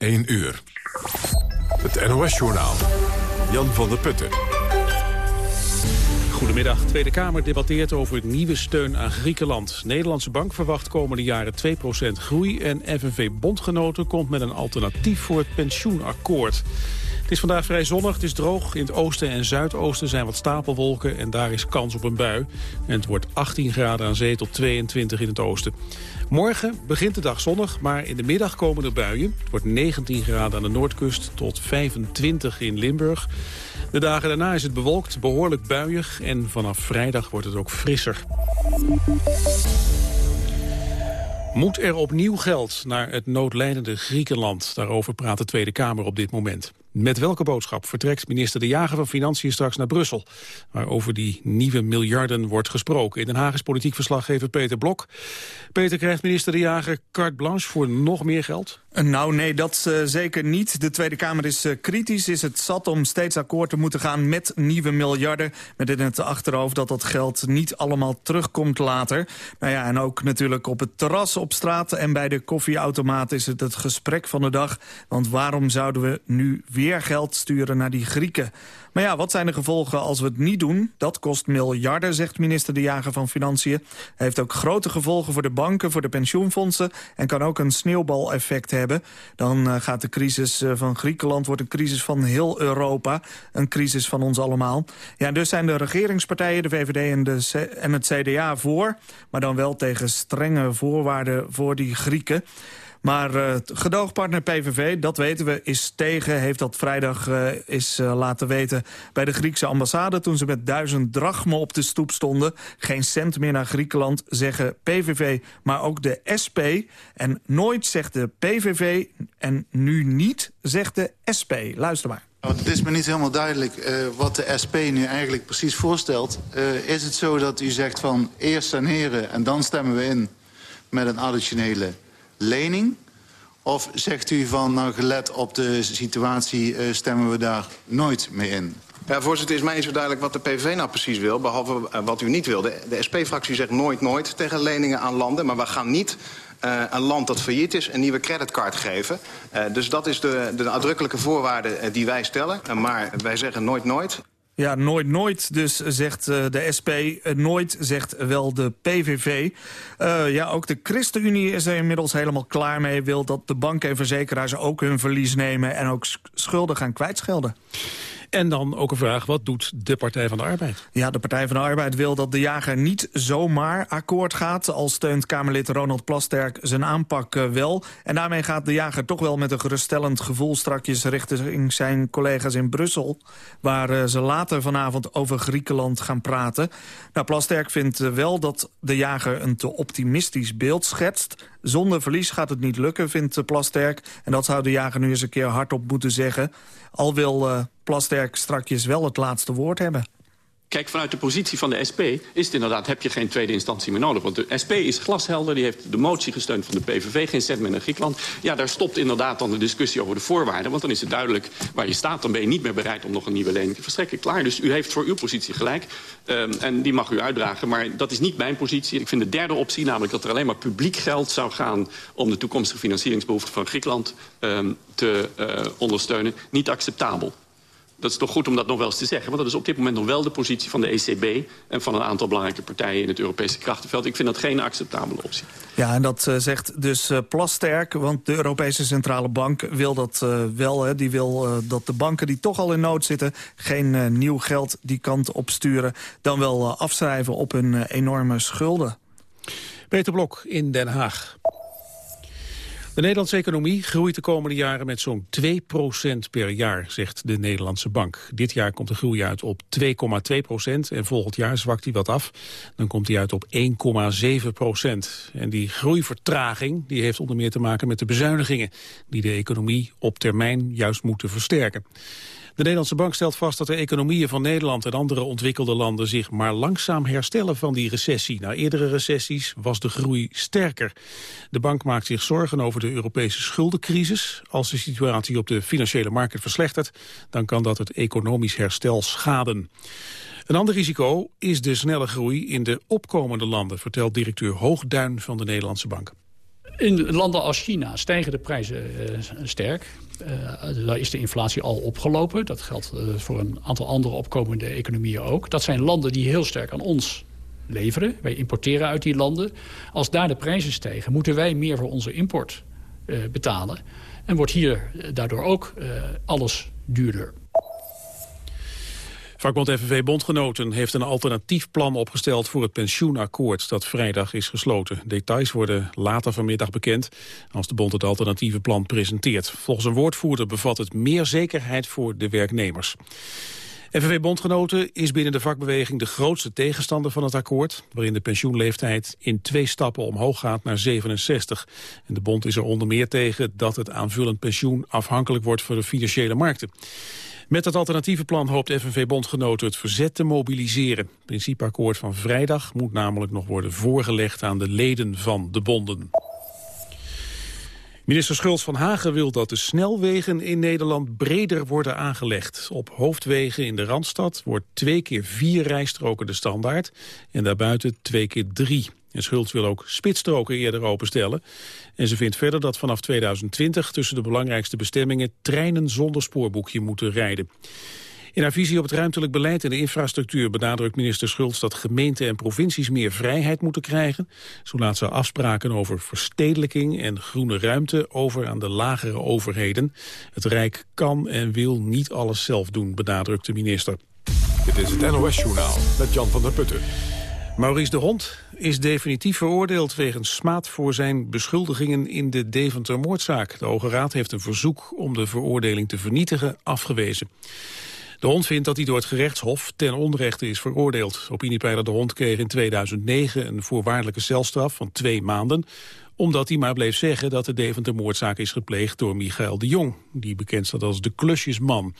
1 uur. Het NOS-journaal. Jan van der Putten. Goedemiddag. Tweede Kamer debatteert over nieuwe steun aan Griekenland. Nederlandse Bank verwacht komende jaren 2% groei... en FNV Bondgenoten komt met een alternatief voor het pensioenakkoord. Het is vandaag vrij zonnig, het is droog. In het oosten en zuidoosten zijn wat stapelwolken en daar is kans op een bui. En het wordt 18 graden aan zee tot 22 in het oosten. Morgen begint de dag zonnig, maar in de middag komen er buien. Het wordt 19 graden aan de noordkust tot 25 in Limburg. De dagen daarna is het bewolkt, behoorlijk buiig en vanaf vrijdag wordt het ook frisser. Moet er opnieuw geld naar het noodlijdende Griekenland? Daarover praat de Tweede Kamer op dit moment. Met welke boodschap vertrekt minister De Jager van Financiën straks naar Brussel? Waar over die nieuwe miljarden wordt gesproken. In Den Haag is politiek verslaggever Peter Blok. Peter, krijgt minister De Jager carte blanche voor nog meer geld? Nou nee, dat uh, zeker niet. De Tweede Kamer is uh, kritisch. Is het zat om steeds akkoord te moeten gaan met nieuwe miljarden. Met in het achterhoofd dat dat geld niet allemaal terugkomt later. Nou ja, en ook natuurlijk op het terras op straat en bij de koffieautomaat is het het gesprek van de dag. Want waarom zouden we nu weer geld sturen naar die Grieken? Maar ja, wat zijn de gevolgen als we het niet doen? Dat kost miljarden, zegt minister De Jager van Financiën. Heeft ook grote gevolgen voor de banken, voor de pensioenfondsen... en kan ook een sneeuwbaleffect hebben. Dan uh, gaat de crisis uh, van Griekenland wordt een crisis van heel Europa. Een crisis van ons allemaal. Ja, dus zijn de regeringspartijen, de VVD en, de en het CDA voor... maar dan wel tegen strenge voorwaarden voor die Grieken. Maar uh, gedoogpartner PVV, dat weten we, is tegen. Heeft dat vrijdag uh, is uh, laten weten bij de Griekse ambassade... toen ze met duizend drachmen op de stoep stonden. Geen cent meer naar Griekenland, zeggen PVV, maar ook de SP. En nooit zegt de PVV en nu niet zegt de SP. Luister maar. Het is me niet helemaal duidelijk wat de SP nu eigenlijk precies voorstelt. Is het zo dat u zegt van eerst saneren en dan stemmen we in met een additionele lening? Of zegt u van, nou gelet op de situatie uh, stemmen we daar nooit mee in? Ja, voorzitter, is mij niet zo duidelijk wat de PVV nou precies wil... behalve uh, wat u niet wil. De, SP-fractie zegt nooit nooit tegen leningen aan landen... maar we gaan niet uh, een land dat failliet is een nieuwe creditcard geven. Dus dat is de, de voorwaarde die wij stellen. maar wij zeggen nooit nooit. Ja, nooit nooit dus zegt uh, de SP. Uh, nooit zegt wel de PVV. Uh, ja, ook de ChristenUnie is er inmiddels helemaal klaar mee. Wil dat de banken en verzekeraars ook hun verlies nemen... en ook schulden gaan kwijtschelden. En dan ook een vraag, wat doet de Partij van de Arbeid? Ja, de Partij van de Arbeid wil dat de jager niet zomaar akkoord gaat. Al steunt Kamerlid Ronald Plasterk zijn aanpak uh, wel. En daarmee gaat de jager toch wel met een geruststellend gevoel... strakjes richting zijn collega's in Brussel... waar uh, ze later vanavond over Griekenland gaan praten. Nou, Plasterk vindt uh, wel dat de jager een te optimistisch beeld schetst. Zonder verlies gaat het niet lukken, vindt Plasterk. En dat zou de jager nu eens een keer hardop moeten zeggen. Al wil uh, Plasterk strakjes wel het laatste woord hebben. Kijk, vanuit de positie van de SP is het inderdaad... heb je geen tweede instantie meer nodig. Want de SP is glashelder, die heeft de motie gesteund van de PVV... geen cent meer naar Griekenland. Ja, daar stopt inderdaad dan de discussie over de voorwaarden. Want dan is het duidelijk waar je staat. Dan ben je niet meer bereid om nog een nieuwe lening te verstrekken. Klaar, dus u heeft voor uw positie gelijk. Um, en die mag u uitdragen. Maar dat is niet mijn positie. Ik vind de derde optie, namelijk dat er alleen maar publiek geld zou gaan... om de toekomstige financieringsbehoeften van Griekenland um, te uh, ondersteunen, niet acceptabel dat is toch goed om dat nog wel eens te zeggen. Want dat is op dit moment nog wel de positie van de ECB... en van een aantal belangrijke partijen in het Europese krachtenveld. Ik vind dat geen acceptabele optie. Ja, en dat uh, zegt dus uh, Plasterk, want de Europese Centrale Bank wil dat uh, wel. Hè. Die wil dat de banken die toch al in nood zitten... geen nieuw geld die kant op sturen. Dan wel afschrijven op hun enorme schulden. Peter Blok in Den Haag. De Nederlandse economie groeit de komende jaren met zo'n 2% per jaar, zegt de Nederlandse bank. Dit jaar komt de groei uit op 2,2% en volgend jaar zwakt hij wat af. Dan komt hij uit op 1,7% En die groeivertraging die heeft onder meer te maken met de bezuinigingen... die de economie op termijn juist moeten versterken. De Nederlandse Bank stelt vast dat de economieën van Nederland en andere ontwikkelde landen zich maar langzaam herstellen van die recessie. Na eerdere recessies was de groei sterker. De bank maakt zich zorgen over de Europese schuldencrisis. Als de situatie op de financiële markt verslechtert, dan kan dat het economisch herstel schaden. Een ander risico is de snelle groei in de opkomende landen, vertelt directeur Hoogduin van de Nederlandse Bank In landen als China stijgen de prijzen sterk. Uh, daar is de inflatie al opgelopen. Dat geldt voor een aantal andere opkomende economieën ook. Dat zijn landen die heel sterk aan ons leveren. Wij importeren uit die landen. Als daar de prijzen stijgen, moeten wij meer voor onze import betalen. En wordt hier daardoor ook alles duurder. Vakbond FNV Bondgenoten heeft een alternatief plan opgesteld voor het pensioenakkoord dat vrijdag is gesloten. Details worden later vanmiddag bekend als de bond het alternatieve plan presenteert. Volgens een woordvoerder bevat het meer zekerheid voor de werknemers. FNV Bondgenoten is binnen de vakbeweging de grootste tegenstander van het akkoord... waarin de pensioenleeftijd in twee stappen omhoog gaat naar 67. En de bond is er onder meer tegen dat het aanvullend pensioen afhankelijk wordt van de financiële markten. Met het alternatieve plan hoopt FNV-bondgenoten het verzet te mobiliseren. Het principeakkoord van vrijdag moet namelijk nog worden voorgelegd aan de leden van de bonden. Minister Schultz van Hagen wil dat de snelwegen in Nederland breder worden aangelegd. Op hoofdwegen in de Randstad wordt twee keer vier rijstroken de standaard en daarbuiten twee keer drie. En Schultz wil ook spitsstroken eerder openstellen. En ze vindt verder dat vanaf 2020 tussen de belangrijkste bestemmingen treinen zonder spoorboekje moeten rijden. In haar visie op het ruimtelijk beleid en de infrastructuur benadrukt minister Schultz dat gemeenten en provincies meer vrijheid moeten krijgen. Zo laat ze afspraken over verstedelijking en groene ruimte over aan de lagere overheden. Het Rijk kan en wil niet alles zelf doen, benadrukt de minister. Dit is het NOS Journaal met Jan van der Putten. Maurice de Hond is definitief veroordeeld wegens smaad voor zijn beschuldigingen in de Deventer-moordzaak. De Hoge Raad heeft een verzoek om de veroordeling te vernietigen afgewezen. De hond vindt dat hij door het gerechtshof ten onrechte is veroordeeld. Opiniepeiler De Hond kreeg in 2009 een voorwaardelijke celstraf van twee maanden omdat hij maar bleef zeggen dat de Deventer-moordzaak is gepleegd door Michael de Jong, die bekend staat als de klusjesman.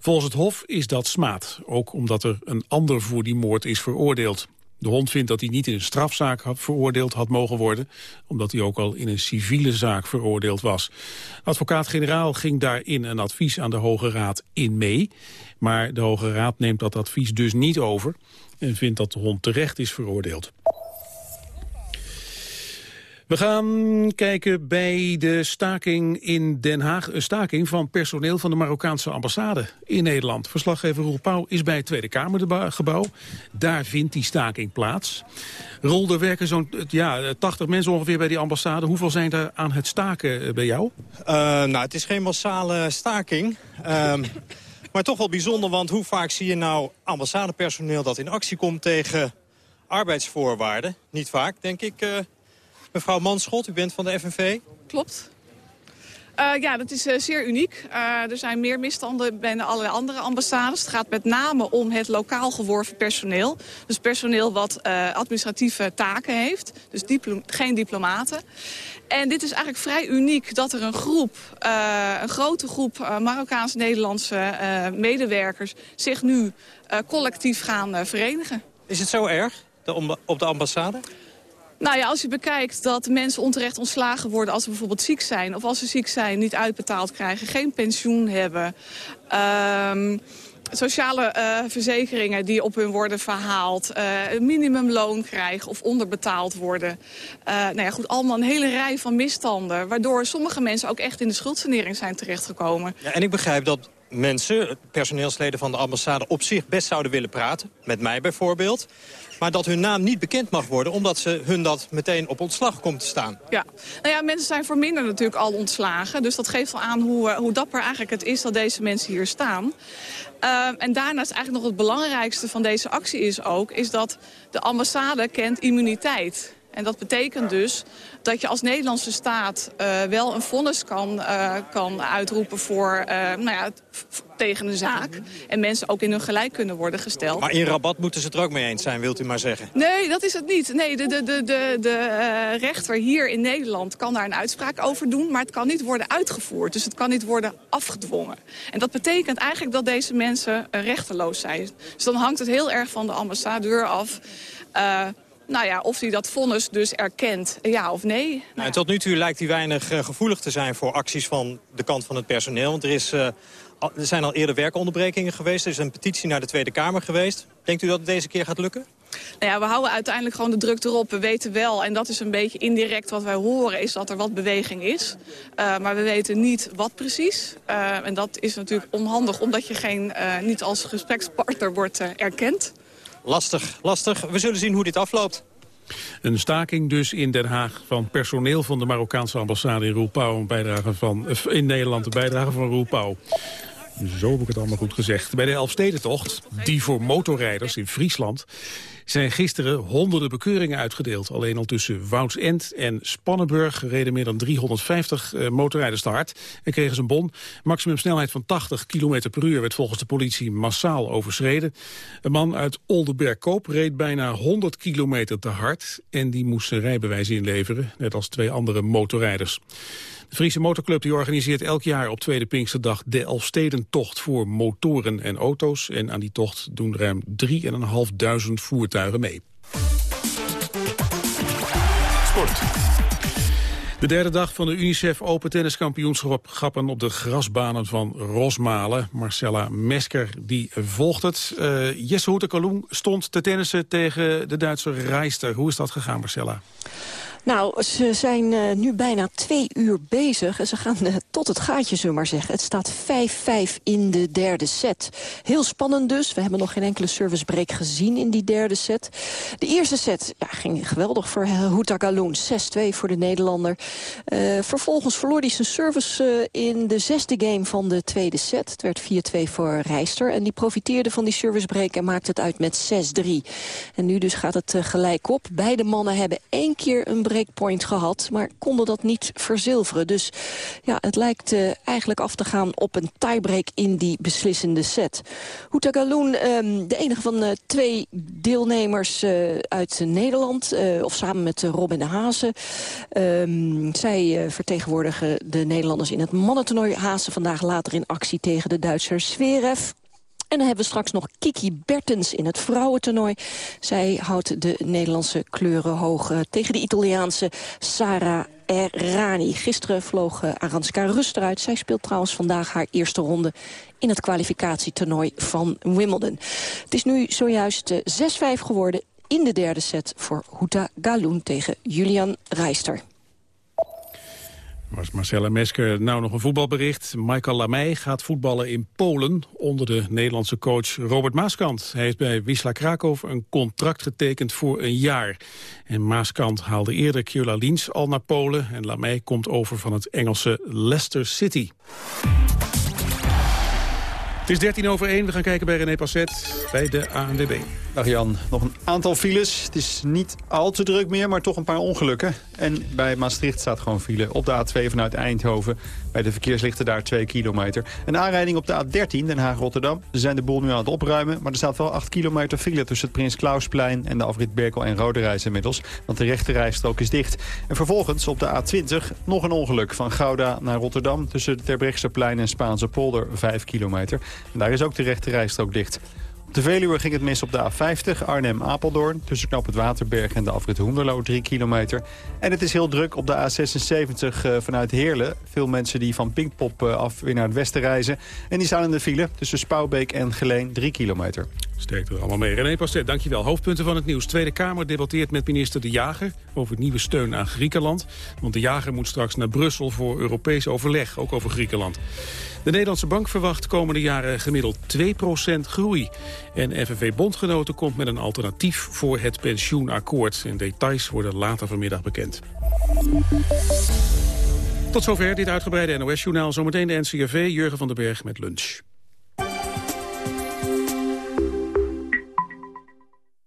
Volgens het Hof is dat smaad, ook omdat er een ander voor die moord is veroordeeld. De hond vindt dat hij niet in een strafzaak had veroordeeld had mogen worden... omdat hij ook al in een civiele zaak veroordeeld was. Advocaat-generaal ging daarin een advies aan de Hoge Raad in mee. Maar de Hoge Raad neemt dat advies dus niet over... en vindt dat de hond terecht is veroordeeld. We gaan kijken bij de staking in Den Haag. Een staking van personeel van de Marokkaanse ambassade in Nederland. Verslaggever Roel Pauw is bij het Tweede Kamergebouw. Daar vindt die staking plaats. Roel, er werken zo'n ja, 80 mensen ongeveer bij die ambassade. Hoeveel zijn er aan het staken eh, bij jou? Uh, nou, het is geen massale staking. Um, maar toch wel bijzonder, want hoe vaak zie je nou ambassadepersoneel... dat in actie komt tegen arbeidsvoorwaarden? Niet vaak, denk ik... Uh, Mevrouw Manschot, u bent van de FNV. Klopt. Uh, ja, dat is uh, zeer uniek. Uh, er zijn meer misstanden binnen allerlei andere ambassades. Het gaat met name om het lokaal geworven personeel. Dus personeel wat administratieve taken heeft. Dus geen diplomaten. En dit is eigenlijk vrij uniek dat er een groep, een grote groep Marokkaans-Nederlandse medewerkers... zich nu collectief gaan verenigen. Is het zo erg op de ambassade? Nou ja, als je bekijkt dat mensen onterecht ontslagen worden als ze bijvoorbeeld ziek zijn... of als ze ziek zijn, niet uitbetaald krijgen, geen pensioen hebben... Um, sociale uh, verzekeringen die op hun worden verhaald... Uh, een minimumloon krijgen of onderbetaald worden. Uh, nou ja, goed, allemaal een hele rij van misstanden... waardoor sommige mensen ook echt in de schuldsanering zijn terechtgekomen. Ja, en ik begrijp dat mensen, personeelsleden van de ambassade... op zich best zouden willen praten, met mij bijvoorbeeld... Maar dat hun naam niet bekend mag worden... omdat ze hun dat meteen op ontslag komt te staan. Ja, nou ja, mensen zijn voor minder natuurlijk al ontslagen. Dus dat geeft wel aan hoe, eh, hoe dapper eigenlijk het is dat deze mensen hier staan. Uh, en daarnaast eigenlijk nog het belangrijkste van deze actie is ook... is dat de ambassade kent immuniteit. En dat betekent dus dat je als Nederlandse staat uh, wel een vonnis kan, uh, kan uitroepen voor, uh, nou ja, tegen een zaak. En mensen ook in hun gelijk kunnen worden gesteld. Maar in Rabat moeten ze het er ook mee eens zijn, wilt u maar zeggen? Nee, dat is het niet. Nee, de, de, de, de, de rechter hier in Nederland kan daar een uitspraak over doen... maar het kan niet worden uitgevoerd. Dus het kan niet worden afgedwongen. En dat betekent eigenlijk dat deze mensen rechteloos zijn. Dus dan hangt het heel erg van de ambassadeur af... Nou ja, of hij dat vonnis dus erkent, ja of nee. Nou, tot nu toe lijkt hij weinig uh, gevoelig te zijn voor acties van de kant van het personeel. Want er, is, uh, er zijn al eerder werkonderbrekingen geweest. Er is een petitie naar de Tweede Kamer geweest. Denkt u dat het deze keer gaat lukken? Nou ja, we houden uiteindelijk gewoon de druk erop. We weten wel, en dat is een beetje indirect wat wij horen... is dat er wat beweging is. Uh, maar we weten niet wat precies. En dat is natuurlijk onhandig, omdat je geen, niet als gesprekspartner wordt erkend. Lastig, lastig. We zullen zien hoe dit afloopt. Een staking dus in Den Haag van personeel van de Marokkaanse ambassade in Roepau. Een bijdrage van, in Nederland, een bijdrage van Roepau. Zo heb ik het allemaal goed gezegd. Bij de Elfstedentocht, die voor motorrijders in Friesland zijn gisteren honderden bekeuringen uitgedeeld. Alleen al tussen Woudsend en Spannenburg reden meer dan 350 uh, motorrijders te hard en kregen ze een bon. Maximum snelheid van 80 km per uur werd volgens de politie massaal overschreden. Een man uit Oldenberg-Koop reed bijna 100 kilometer te hard en die moest zijn rijbewijs inleveren, net als twee andere motorrijders. De Friese Motorclub die organiseert elk jaar op Tweede Pinksterdag de Elfstedentocht voor motoren en auto's. En aan die tocht doen ruim 3.500 voertuigen mee. Sport. De derde dag van de UNICEF Open Tenniskampioenschappen op de grasbanen van Rosmalen. Marcella Mesker die volgt het. Uh, Jesse Hoetekaloen stond te tennissen tegen de Duitse Reister. Hoe is dat gegaan, Marcella? Nou, ze zijn uh, nu bijna twee uur bezig. En ze gaan uh, tot het gaatje, zullen maar zeggen. Het staat 5-5 in de derde set. Heel spannend dus. We hebben nog geen enkele servicebreak gezien in die derde set. De eerste set ja, ging geweldig voor Houta Galoen. 6-2 voor de Nederlander. Vervolgens verloor hij zijn service in de zesde game van de tweede set. Het werd 4-2 voor Rijster. En die profiteerde van die servicebreak en maakte het uit met 6-3. En nu dus gaat het gelijk op. Beide mannen hebben één keer een break breakpoint gehad, maar konden dat niet verzilveren. Dus ja, het lijkt uh, eigenlijk af te gaan op een tiebreak in die beslissende set. Houta Galoen, um, de enige van uh, twee deelnemers uh, uit Nederland, of samen met Robin de Hazen. Um, zij vertegenwoordigen de Nederlanders in het mannentoernooi. Hazen vandaag later in actie tegen de Duitser Zverev. En dan hebben we straks nog Kiki Bertens in het vrouwentoernooi. Zij houdt de Nederlandse kleuren hoog uh, tegen de Italiaanse Sarah Errani. Gisteren vloog uh, Aranska Rust eruit. Zij speelt trouwens vandaag haar eerste ronde in het kwalificatietoernooi van Wimbledon. Het is nu zojuist uh, eh, 6-5 geworden in de derde set voor Huta Galoen tegen Julian Reister. Was Marcella Mesker nou nog een voetbalbericht. Michael Lamey gaat voetballen in Polen onder de Nederlandse coach Robert Maaskant. Hij heeft bij Wisla Krakow een contract getekend voor een jaar. En Maaskant haalde eerder Kjula Lins al naar Polen en Lamey komt over van het Engelse Leicester City. Het is 13 over 1. We gaan kijken bij René Passet bij de ANWB. Dag Jan, nog een aantal files. Het is niet al te druk meer, maar toch een paar ongelukken. En bij Maastricht staat gewoon file op de A2 vanuit Eindhoven. Bij de verkeerslichten daar 2 kilometer. Een aanrijding op de A13 Den Haag-Rotterdam. Ze zijn de boel nu aan het opruimen, maar er staat wel 8 kilometer file... tussen het Prins Klausplein en de afrit Berkel en Rode inmiddels. Want de rechte rijstrook is dicht. En vervolgens op de A20 nog een ongeluk van Gouda naar Rotterdam... tussen Terbrechtseplein en Spaanse polder 5 kilometer. En daar is ook de rechte rijstrook dicht de Veluwe ging het mis op de A50 Arnhem-Apeldoorn... tussen knap het Waterberg en de afrit Hoenderloo, 3 kilometer. En het is heel druk op de A76 uh, vanuit Heerlen. Veel mensen die van Pinkpop uh, af weer naar het westen reizen. En die staan in de file tussen Spouwbeek en Geleen, 3 kilometer. Steekt er allemaal mee. René Passet, dankjewel. Hoofdpunten van het nieuws. Tweede Kamer debatteert met minister De Jager over nieuwe steun aan Griekenland. Want De Jager moet straks naar Brussel voor Europees overleg, ook over Griekenland. De Nederlandse Bank verwacht komende jaren gemiddeld 2% groei. En FNV-bondgenoten komt met een alternatief voor het pensioenakkoord. En details worden later vanmiddag bekend. Tot zover dit uitgebreide NOS-journaal. Zometeen de NCRV, Jurgen van den Berg met lunch.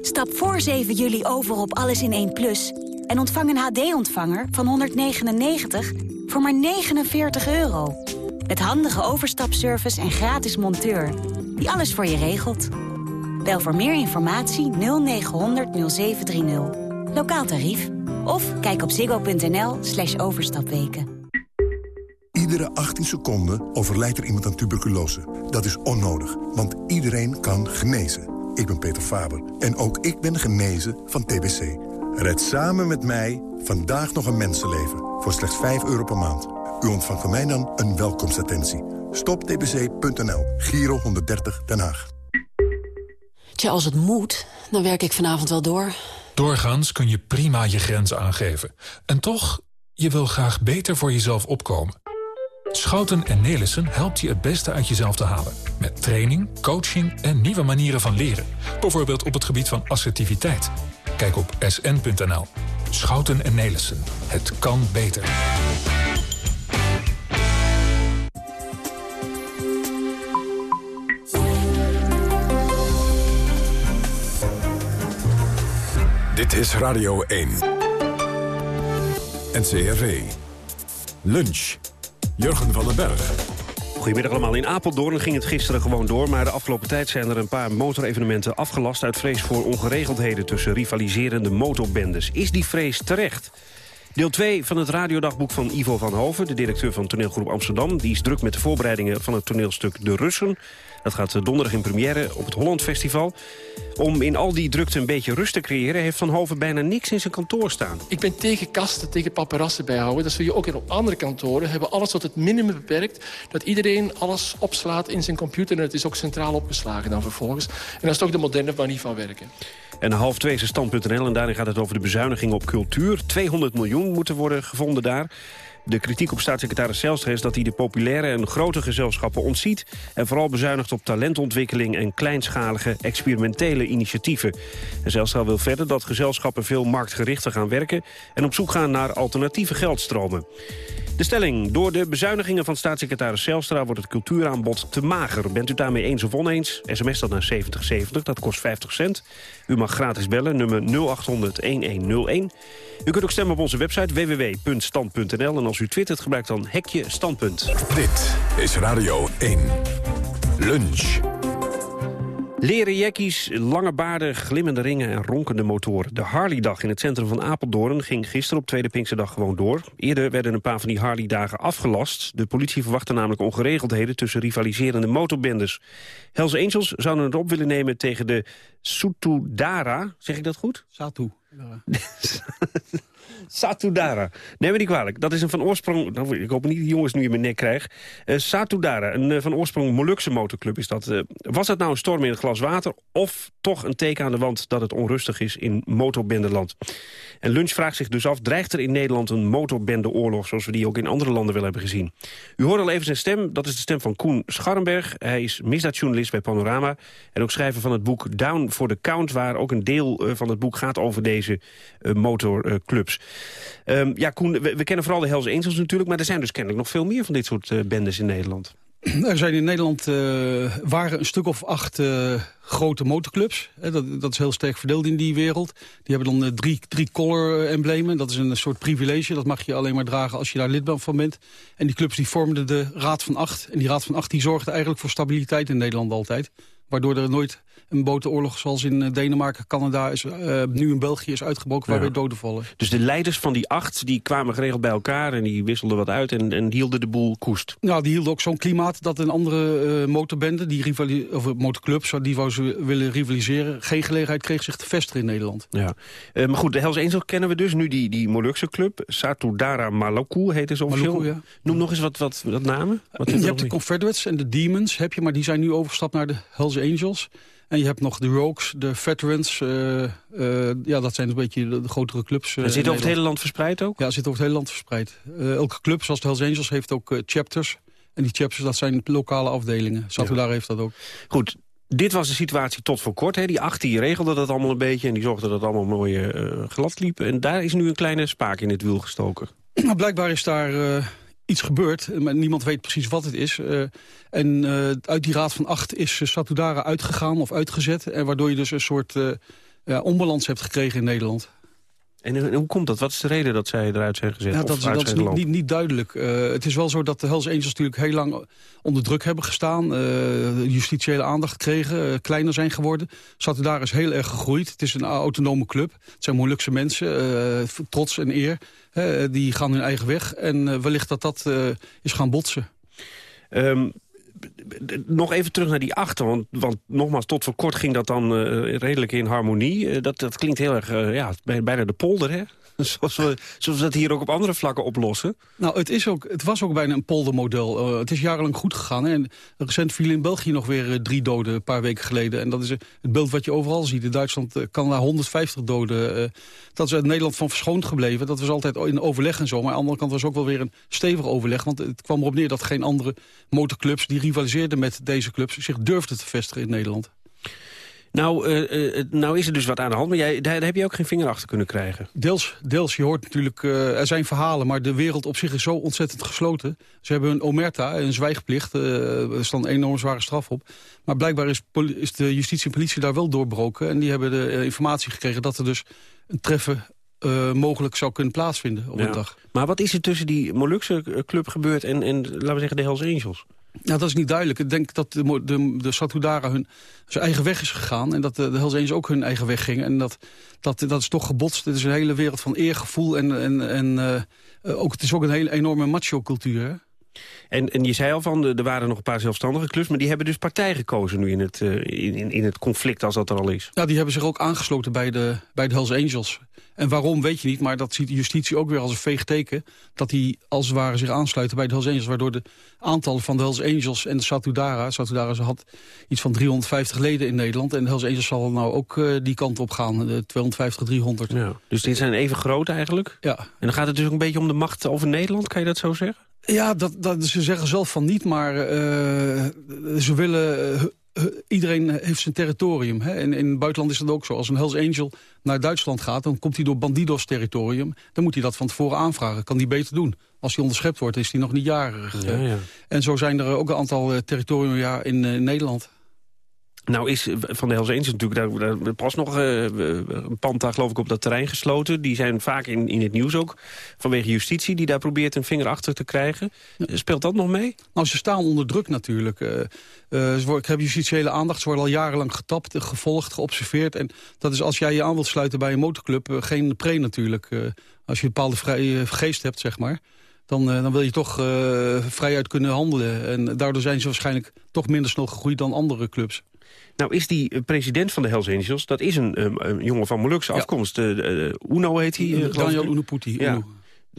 Stap voor 7 juli over op Alles in 1 Plus... en ontvang een HD-ontvanger van 199 voor maar 49 euro. Met handige overstapservice en gratis monteur... die alles voor je regelt. Bel voor meer informatie 0900 0730. Lokaal tarief. Of kijk op ziggo.nl slash overstapweken. Iedere 18 seconden overlijdt er iemand aan tuberculose. Dat is onnodig, want iedereen kan genezen. Ik ben Peter Faber en ook ik ben genezen van TBC. Red samen met mij vandaag nog een mensenleven voor slechts 5 euro per maand. U ontvangt van mij dan een welkomstattentie. Stoptbc.nl, Giro 130 Den Haag. Tja, als het moet, dan werk ik vanavond wel door. Doorgaans kun je prima je grenzen aangeven. En toch, je wil graag beter voor jezelf opkomen. Schouten en Nelissen helpt je het beste uit jezelf te halen. Met training, coaching en nieuwe manieren van leren. Bijvoorbeeld op het gebied van assertiviteit. Kijk op sn.nl. Schouten en Nelissen. Het kan beter. Dit is Radio 1. NCRV. Lunch. Jurgen van den Berg. Goedemiddag allemaal. In Apeldoorn ging het gisteren gewoon door... maar de afgelopen tijd zijn er een paar motorevenementen afgelast... uit vrees voor ongeregeldheden tussen rivaliserende motorbendes. Is die vrees terecht? Deel 2 van het radiodagboek van Ivo van Hoven... de directeur van toneelgroep Amsterdam. Die is druk met de voorbereidingen van het toneelstuk De Russen. Dat gaat donderdag in première op het Holland Festival. Om in al die drukte een beetje rust te creëren... heeft Van Hoven bijna niks in zijn kantoor staan. Ik ben tegen kasten, tegen paparazzen bijhouden. Dat zul je ook in op andere kantoren. hebben alles tot het minimum beperkt. Dat iedereen alles opslaat in zijn computer. En het is ook centraal opgeslagen dan vervolgens. En dat is toch de moderne manier van werken. En half twee is stand.nl en daarin gaat het over de bezuiniging op cultuur. 200 miljoen moeten worden gevonden daar. De kritiek op staatssecretaris Zijlstra is dat hij de populaire en grote gezelschappen ontziet... en vooral bezuinigt op talentontwikkeling en kleinschalige experimentele initiatieven. En Zijlstra wil verder dat gezelschappen veel marktgerichter gaan werken... en op zoek gaan naar alternatieve geldstromen. De stelling. Door de bezuinigingen van staatssecretaris Zijlstra wordt het cultuuraanbod te mager. Bent u daarmee eens of oneens? SMS dat naar 7070, dat kost 50 cent. U mag gratis bellen, nummer 0800-1101. U kunt ook stemmen op onze website www.stand.nl. En als u twittert, gebruik dan hekje standpunt. Dit is Radio 1. Lunch. Leren jackies, lange baarden, glimmende ringen en ronkende motoren. De Harley-dag in het centrum van Apeldoorn ging gisteren op Tweede Pinksterdag gewoon door. Eerder werden een paar van die Harley-dagen afgelast. De politie verwachtte namelijk ongeregeldheden tussen rivaliserende motorbendes. Hells Angels zouden het op willen nemen tegen de Sutudara. Zeg ik dat goed? Satu. Satudara. Neem me niet kwalijk. Dat is een van oorsprong... Nou, ik hoop niet dat jongens nu in mijn nek krijg. Uh, Satudara, een uh, van oorsprong Molukse motorclub is dat. Uh, was dat nou een storm in het glas water... of toch een teken aan de wand dat het onrustig is in motorbendeland? En Lunch vraagt zich dus af... dreigt er in Nederland een motorbendeoorlog... zoals we die ook in andere landen wel hebben gezien? U hoort al even zijn stem. Dat is de stem van Koen Scharrenberg. Hij is misdaadjournalist bij Panorama. En ook schrijver van het boek Down for the Count... waar ook een deel van het boek gaat over deze motorclubs. Um, ja, Koen, we, kennen vooral de Hells Angels natuurlijk... maar er zijn dus kennelijk nog veel meer van dit soort uh, bendes in Nederland. Er zijn in Nederland uh, waren een stuk of acht uh, grote motorclubs. dat, dat, is heel sterk verdeeld in die wereld. Die hebben dan drie, drie color-emblemen. Dat is een soort privilege. Dat mag je alleen maar dragen als je daar lid van bent. En die clubs die vormden de Raad van Acht. En die Raad van Acht die zorgde eigenlijk voor stabiliteit in Nederland altijd. Waardoor er nooit een botenoorlog zoals in eh, Denemarken, Canada, is, uh, nu in België is uitgebroken waarbij doden vallen. Dus de leiders van die acht die kwamen geregeld bij elkaar en die wisselden wat uit en, en hielden de boel koest? Nou, die hielden ook zo'n klimaat dat een andere uh, motorbende, die of motorclubs, die wou ze willen rivaliseren, geen gelegenheid kreeg zich te vestigen in Nederland. Ja. Uh, maar goed, de Hells Angels kennen we dus, nu die, die Molukse club, Satudara Maluku heet het officieel. Ja. Noem nog eens wat, wat, wat namen. Wat je hebt de Confederates en de Demons, heb je, maar die zijn nu overgestapt naar de Hells Angels. En je hebt nog de Rogues, de Veterans. Uh, uh, ja, dat zijn een beetje de, de grotere clubs. Uh, en zit over het hele land verspreid ook? Ja, zit over het hele land verspreid. elke club, zoals de Hells Angels, heeft ook chapters. En die chapters, dat zijn lokale afdelingen. Satudara ja. heeft dat ook. Goed, dit was de situatie tot voor kort. Hè. Die acht die regelde dat allemaal een beetje... en die zorgde dat het allemaal mooi glad liep. En daar is nu een kleine spaak in het wiel gestoken. Nou, blijkbaar is daar iets gebeurd, maar niemand weet precies wat het is. Uh, en uh, uit die raad van acht is Satudara uitgegaan of uitgezet... En waardoor je dus een soort ja, onbalans hebt gekregen in Nederland. En, en hoe komt dat? Wat is de reden dat zij eruit zijn gezet? Ja, dat, is- dat niet, niet, niet duidelijk. Eh, het is wel zo dat de Hells Angels natuurlijk heel lang onder druk hebben gestaan. eh justitiële aandacht kregen, eh, kleiner zijn geworden. Satudara is heel erg gegroeid. Het is een autonome club. Het zijn moeilijkse mensen, eh, trots en eer. hè, die gaan hun eigen weg. En eh, wellicht dat dat eh, is gaan botsen. Ehm, nog even terug naar die achter, want, nogmaals, tot voor kort ging dat dan eh, redelijk in harmonie. Eh, dat, dat klinkt heel erg, eh, ja, bij- bijna de polder, hè? Zoals we, zoals we dat hier ook op andere vlakken oplossen. Nou, het, is ook, het was ook bijna een poldermodel. Het is jarenlang goed gegaan. En recent vielen in België nog weer drie doden een paar weken geleden. En dat is het beeld wat je overal ziet. In Duitsland kan daar 150 doden. dat is uit Nederland van verschoond gebleven. Dat was altijd in overleg en zo. Maar aan de andere kant was ook wel weer een stevig overleg. Want het kwam erop neer dat geen andere motorclubs... die rivaliseerden met deze clubs zich durfden te vestigen in Nederland. Nou, eh, eh, nou is er dus wat aan de hand, maar jij, daar, daar heb je ook geen vinger achter kunnen krijgen. Deels, deels. Je hoort natuurlijk, eh, er zijn verhalen, maar de wereld op zich is zo ontzettend gesloten. Ze hebben een omerta, een zwijgplicht, er staat een enorm zware straf op. Maar blijkbaar is, is de justitie en politie daar wel doorbroken. En die hebben de informatie gekregen dat er dus een treffen mogelijk zou kunnen plaatsvinden op Ja. een dag. Maar wat is er tussen die Molukse club gebeurd en, en, laten we zeggen, de Hells Angels? Ja, dat is niet duidelijk. Ik denk dat de, de, de hun zijn eigen weg is gegaan... en dat de, de ook hun eigen weg gingen. En dat, dat, dat is toch gebotst. Het is een hele wereld van eergevoel. En, en, en eh, eh, ook, het is ook een hele enorme macho-cultuur? En, en je zei al van, er waren nog een paar zelfstandige clubs... maar die hebben dus partij gekozen nu in het, eh, in, in- het conflict als dat er al is. Ja, die hebben zich ook aangesloten bij de, bij de Hells Angels. En waarom, weet je niet, maar dat ziet de justitie ook weer als een veeg teken... dat die als het ware zich aansluiten bij de Hells Angels... waardoor de aantallen van de Hells Angels en de Satudara... Satudara had iets van 350 leden in Nederland... en de Hells Angels zal nou ook eh, die kant op gaan, de 250, 300. Ja. Dus dit zijn even groot eigenlijk? Ja. En dan gaat het dus ook een beetje om de macht over Nederland, kan je dat zo zeggen? Ja, dat, dat, ze zeggen zelf van niet, maar eh, ze willen... eh, iedereen heeft zijn territorium. Hè? En in het buitenland is dat ook zo. Als een Hells Angel naar Duitsland gaat, dan komt hij door Bandidos territorium. Dan moet hij dat van tevoren aanvragen. Kan hij beter doen. Als hij onderschept wordt, is hij nog niet jarig. Ja, ja. En zo zijn er ook een aantal eh, territoria in eh, Nederland. Nou is eh, van de Hells Angels natuurlijk daar, daar pas nog eh, een pand daar geloof ik op dat terrein gesloten. Die zijn vaak in, in het nieuws ook vanwege justitie die daar probeert een vinger achter te krijgen. Speelt dat nog mee? Nou, ze staan onder druk natuurlijk. Eh, eh, ze worden- ik heb justitiële aandacht. Ze worden al jarenlang getapt, eh, gevolgd, geobserveerd. En dat is als jij je aan wilt sluiten bij een motorclub... eh, geen pre natuurlijk. eh, als je een bepaalde vrije geest hebt, zeg maar... Dan, eh, dan wil je toch eh, vrijuit kunnen handelen. En daardoor zijn ze waarschijnlijk toch minder snel gegroeid dan andere clubs. Nou is die eh, president van de Hells Angels, dat is een, eh, een jongen van Molukse afkomst. eh, Uno heet hij. Daniel ik. Unuputi. Ja. Uno.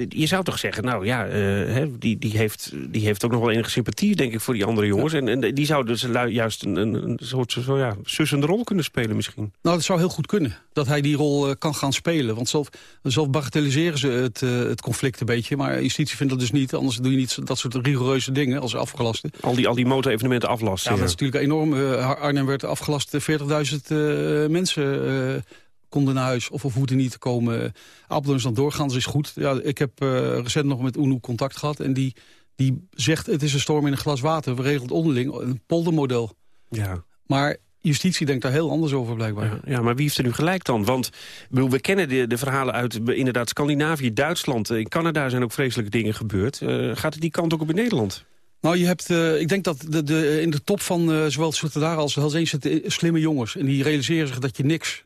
Je zou toch zeggen, nou ja, eh, die, die, heeft, die heeft ook nog wel enige sympathie, denk ik, voor die andere jongens. En, en die zou dus juist een, een, soort zo, ja, sussende rol kunnen spelen misschien. Nou, dat zou heel goed kunnen. Dat hij die rol eh, kan gaan spelen. Want zelf, zelf bagatelliseren ze het, eh, het conflict een beetje. Maar justitie vindt dat dus niet. Anders doe je niet dat soort rigoureuze dingen als afgelasten. Al die, al die motorevenementen aflasten. Ja, dat is natuurlijk enorm. Arnhem werd afgelast. eh, 40.000 eh, mensen konden naar huis of, of hoefden niet te komen. Apeldoorn is dan doorgaans is goed. Ja, ik heb eh, recent nog met UNO contact gehad. En die, die zegt het is een storm in een glas water. We regelen het onderling. Een poldermodel. Ja. Maar justitie denkt daar heel anders over blijkbaar. Ja, ja, maar wie heeft er nu gelijk dan? Want bedoel, we kennen de, de verhalen uit inderdaad Scandinavië, Duitsland. In Canada zijn ook vreselijke dingen gebeurd. Eh, gaat het die kant ook op in Nederland? Nou, je hebt, eh, ik denk dat de, de, in de top van eh, zowel Soeterdara als Hells Angels zitten slimme jongens. En die realiseren zich dat je niks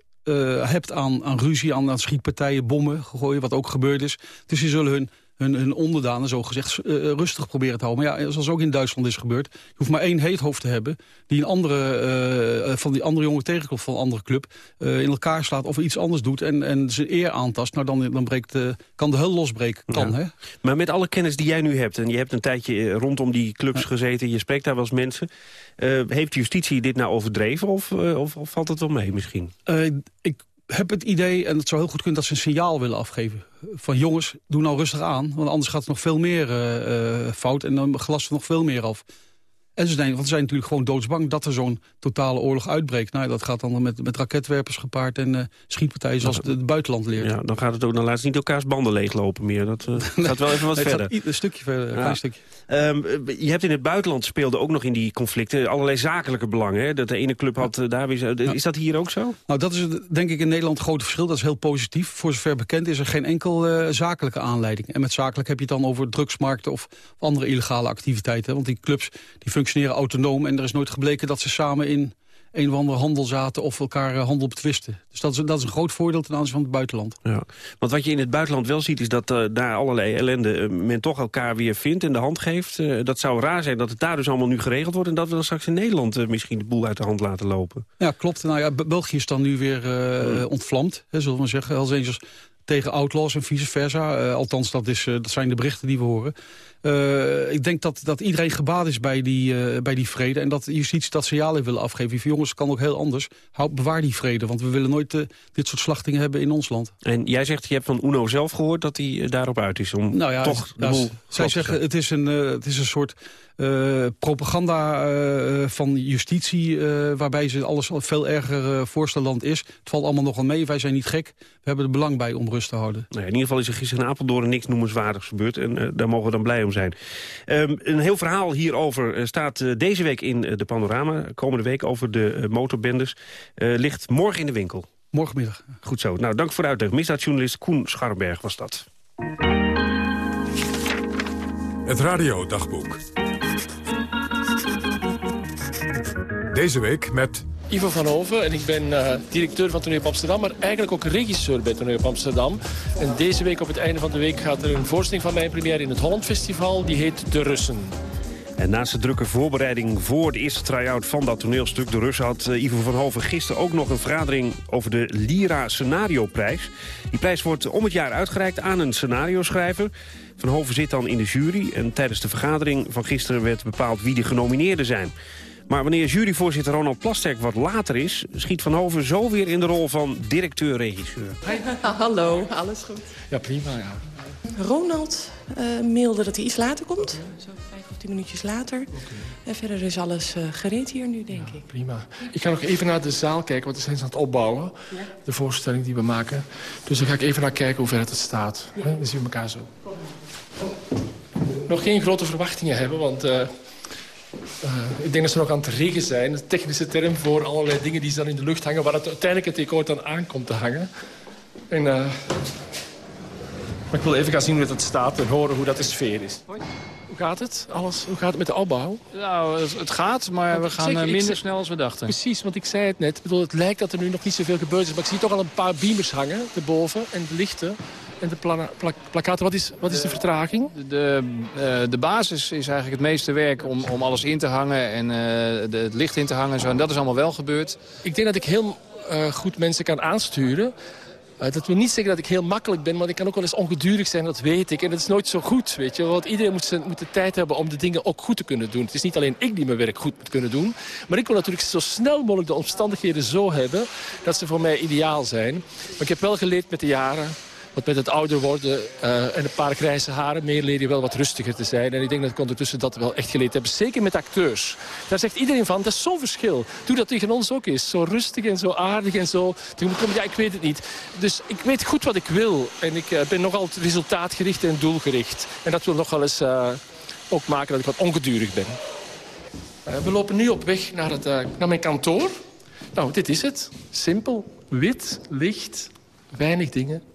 hebt aan, aan ruzie, aan, aan schietpartijen, bommen gooien, wat ook gebeurd is. Dus die zullen hun, hun, hun onderdanen, zo gezegd, eh, rustig proberen te houden. Maar ja, zoals ook in Duitsland is gebeurd, je hoeft maar één heethoofd te hebben... die een andere, eh, van die andere jongen tegenkomt van een andere club... in elkaar slaat of iets anders doet en, en zijn eer aantast. Nou, dan, dan breekt, kan de hel losbreken. Kan, Ja. hè? Maar met alle kennis die jij nu hebt... en je hebt een tijdje rondom die clubs gezeten... je spreekt daar wel eens mensen... heeft justitie dit nou overdreven of, of, of valt het wel mee misschien? Ik heb het idee, en het zou heel goed kunnen... dat ze een signaal willen afgeven. Van jongens, doe nou rustig aan. Want anders gaat het nog veel meer eh, eh, fout. En dan gelast er nog veel meer af. En ze zijn, want ze zijn natuurlijk gewoon doodsbang dat er zo'n totale oorlog uitbreekt. Nou, dat gaat dan met, met raketwerpers gepaard en uh, schietpartijen zoals het, het buitenland leert. Ja, dan gaat het ook, dan laat ze niet elkaars banden leeglopen meer. Dat uh, gaat wel even wat nee, verder. een stukje verder, Ja. een stukje. Um, je hebt in het buitenland speelde ook nog in die conflicten allerlei zakelijke belangen. Hè? Dat de ene club had uh, daar weer... Is dat hier ook zo? Nou, dat is denk ik in Nederland het grote verschil. Dat is heel positief. Voor zover bekend is er geen enkel zakelijke aanleiding. En met zakelijk heb je het dan over drugsmarkten of andere illegale activiteiten. Want die clubs die functioneren autonoom en er is nooit gebleken dat ze samen in een of andere handel zaten of elkaar uh, handel betwisten. Dus dat is, dat is een groot voordeel ten aanzien van het buitenland. Ja. Want wat je in het buitenland wel ziet is dat uh, daar allerlei ellende uh, men toch elkaar weer vindt en de hand geeft. dat zou raar zijn dat het daar dus allemaal nu geregeld wordt en dat we dan straks in Nederland misschien de boel uit de hand laten lopen. Ja, klopt. Nou ja, België is dan nu weer hmm. ontvlamd, hè, zullen we zeggen. Als eens tegen outlaws en vice versa. althans, dat, is, dat zijn de berichten die we horen. Uh, ik denk dat, dat iedereen gebaat is bij die, uh, bij die vrede... en dat justitie dat signaal heeft willen afgeven. Van, jongens, kan ook heel anders. Hou, bewaar die vrede, want we willen nooit uh, dit soort slachtingen hebben in ons land. En jij zegt, je hebt van UNO zelf gehoord dat hij daarop uit is... om nou ja, toch Zij zeggen, het is een, het is een soort propaganda van justitie... waarbij ze alles veel erger voorstellen dan het is. Het valt allemaal nogal mee, wij zijn niet gek. We hebben er belang bij om rust te houden. Nou ja, in ieder geval is er gisteren in Apeldoorn niks noemenswaardigs gebeurd... en daar mogen we dan blij om zijn. Um, een heel verhaal hierover staat uh, deze week in uh, de Panorama. Komende week over de uh, motorbendes. ligt morgen in de winkel. Morgenmiddag. Goed zo. Nou, dank voor de uitleg. Misdaadjournalist Koen Scharberg was dat. Het radiodagboek. Deze week met... Ivo van Hoven en ik ben uh, directeur van Toneel op Amsterdam... maar eigenlijk ook regisseur bij Toneel op Amsterdam. En deze week op het einde van de week gaat er een voorstelling van mijn première in het Holland Festival. Die heet De Russen. En naast de drukke voorbereiding voor de eerste try-out van dat toneelstuk... De Russen had uh, Ivo van Hoven gisteren ook nog een vergadering... over de Lira Scenario Prijs. Die prijs wordt om het jaar uitgereikt aan een scenario-schrijver. Van Hoven zit dan in de jury. En tijdens de vergadering van gisteren werd bepaald wie de genomineerden zijn. Maar wanneer juryvoorzitter Ronald Plasterk wat later is... schiet Van Hoven zo weer in de rol van directeur-regisseur. Hallo, alles goed? Ja, prima, ja. Ronald uh, mailde dat hij iets later komt. Zo vijf of tien minuutjes later. Okay. En verder is alles uh, gereed hier nu, denk ja, ik. Prima. Ik ga nog even naar de zaal kijken, want we zijn ze aan het opbouwen. Ja. De voorstelling die we maken. Dus dan ga ik even naar kijken hoe ver het staat. Ja. Dan zien we elkaar zo. Nog geen grote verwachtingen hebben, want... Uh, Uh, ik denk dat ze nog aan het regen zijn. Een technische term voor allerlei dingen die dan in de lucht hangen... waar het uiteindelijk het decor dan aankomt te hangen. En, uh, maar ik wil even gaan zien hoe het staat en horen hoe dat de sfeer is. Hoi. Hoe gaat het? Alles? Hoe gaat het met de opbouw? Nou, het gaat, maar we gaan zeg, minder snel als we dachten. Precies, want ik zei het net. Ik bedoel, het lijkt dat er nu nog niet zoveel gebeurd is. Maar ik zie toch al een paar beamers hangen, erboven. En de lichten en de pla pla plakaten. Wat is, wat is de, de vertraging? De, uh, de basis is eigenlijk het meeste werk om, om alles in te hangen en de, het licht in te hangen. En, zo. en dat is allemaal wel gebeurd. Ik denk dat ik heel goed mensen kan aansturen. Dat wil niet zeggen dat ik heel makkelijk ben, maar ik kan ook wel eens ongedurig zijn, dat weet ik. En dat is nooit zo goed, weet je. Want iedereen moet, moet de tijd hebben om de dingen ook goed te kunnen doen. Het is niet alleen ik die mijn werk goed moet kunnen doen. Maar ik wil natuurlijk zo snel mogelijk de omstandigheden zo hebben... dat ze voor mij ideaal zijn. Maar ik heb wel geleerd met de jaren want met het ouder worden uh, en een paar grijze haren... meer leer je wel wat rustiger te zijn. En ik denk dat ik ondertussen dat wel echt geleerd heb. Zeker met acteurs. Daar zegt iedereen van, dat is zo'n verschil. Doe dat tegen ons ook eens. Zo rustig en zo aardig en zo. Ja, ik weet het niet. Dus ik weet goed wat ik wil. En ik uh, ben nogal resultaatgericht en doelgericht. En dat wil nog wel eens uh, ook maken dat ik wat ongedurig ben. we lopen nu op weg naar, het, naar mijn kantoor. Nou, dit is het. Simpel. Wit, licht, weinig dingen.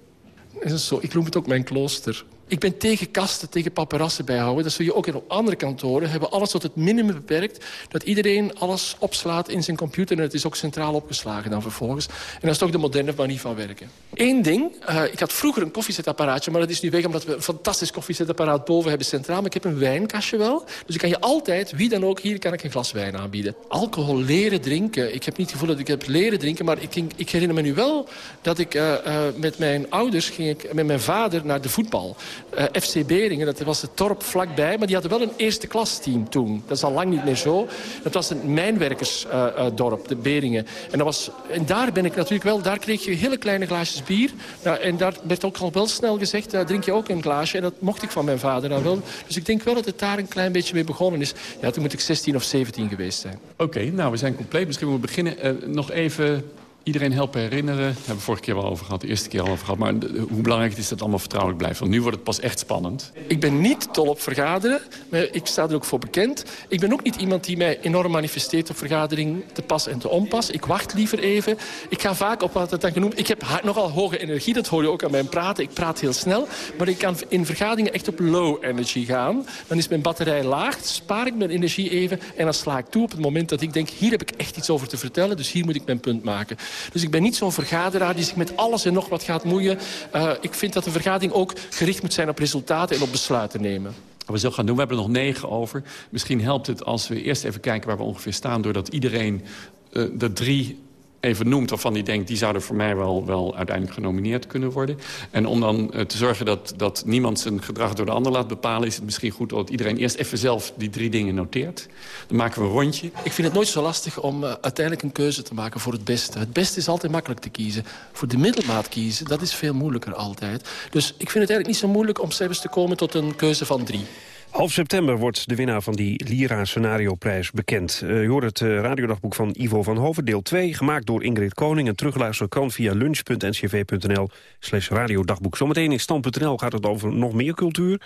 Zo, ik noem het ook mijn klooster. Ik ben tegen kasten, tegen paparazzen bijhouden. Dat zul je ook in andere kantoren hebben. Alles tot het minimum beperkt. Dat iedereen alles opslaat in zijn computer. En het is ook centraal opgeslagen dan vervolgens. En dat is toch de moderne manier van werken. Eén ding. Uh, ik had vroeger een koffiezetapparaatje. Maar dat is nu weg omdat we een fantastisch koffiezetapparaat boven hebben centraal. Maar ik heb een wijnkastje wel. Dus ik kan je altijd, wie dan ook, hier kan ik een glas wijn aanbieden. Alcohol leren drinken. Ik heb niet het gevoel dat ik heb leren drinken. Maar ik, ik herinner me nu wel dat ik uh, uh, met mijn ouders ging ik met mijn vader naar de voetbal. Uh, FC Beringen, dat was het dorp vlakbij. Maar die hadden wel een eerste klas team toen. Dat is al lang niet meer zo. Dat was een mijnwerkersdorp, de Beringen. En, dat was, en daar ben ik natuurlijk wel... Daar kreeg je hele kleine glaasjes bier. Nou, en daar werd ook al wel snel gezegd... Uh, drink je ook een glaasje. En dat mocht ik van mijn vader dan wel. Dus ik denk wel dat het daar een klein beetje mee begonnen is. Ja, toen moet ik 16 of 17 geweest zijn. Oké, nou, we zijn compleet. Misschien moeten we beginnen. Uh, nog even iedereen helpen herinneren. Daar hebben we vorige keer wel over gehad, de eerste keer al over gehad. Maar hoe belangrijk het is dat het allemaal vertrouwelijk blijft. Want nu wordt het pas echt spannend. Ik ben niet dol op vergaderen, maar ik sta er ook voor bekend. Ik ben ook niet iemand die mij enorm manifesteert op vergadering te pas en te onpas. Ik wacht liever even. Ik ga vaak op wat het dan genoemd... Ik heb nogal hoge energie, dat hoor je ook aan mijn praten. Ik praat heel snel, maar ik kan in vergaderingen echt op low energy gaan. Dan is mijn batterij laag, spaar ik mijn energie even... en dan sla ik toe op het moment dat ik denk... hier heb ik echt iets over te vertellen, dus hier moet ik mijn punt maken. Dus ik ben niet zo'n vergaderaar die zich met alles en nog wat gaat moeien. Uh, ik vind dat de vergadering ook gericht moet zijn op resultaten en op besluiten nemen. We zo gaan doen, we hebben er nog negen over. Misschien helpt het als we eerst even kijken waar we ongeveer staan... doordat iedereen uh, de drie even noemt waarvan hij denkt... die zouden voor mij wel, wel uiteindelijk genomineerd kunnen worden. En om dan uh, te zorgen dat, dat niemand zijn gedrag door de ander laat bepalen... is het misschien goed dat iedereen eerst even zelf die drie dingen noteert. Dan maken we een rondje. Ik vind het nooit zo lastig om uh, uiteindelijk een keuze te maken voor het beste. Het beste is altijd makkelijk te kiezen. Voor de middelmaat kiezen, dat is veel moeilijker altijd. Dus ik vind het eigenlijk niet zo moeilijk om zelfs te komen tot een keuze van drie. Half september wordt de winnaar van die Lira Scenario-prijs bekend. Uh, je hoort het uh, radiodagboek van Ivo van Hoven, deel 2... gemaakt door Ingrid Koning en terugluisteren kan via lunch.ncv.nl slash radiodagboek. Zometeen in stand.nl gaat het over nog meer cultuur.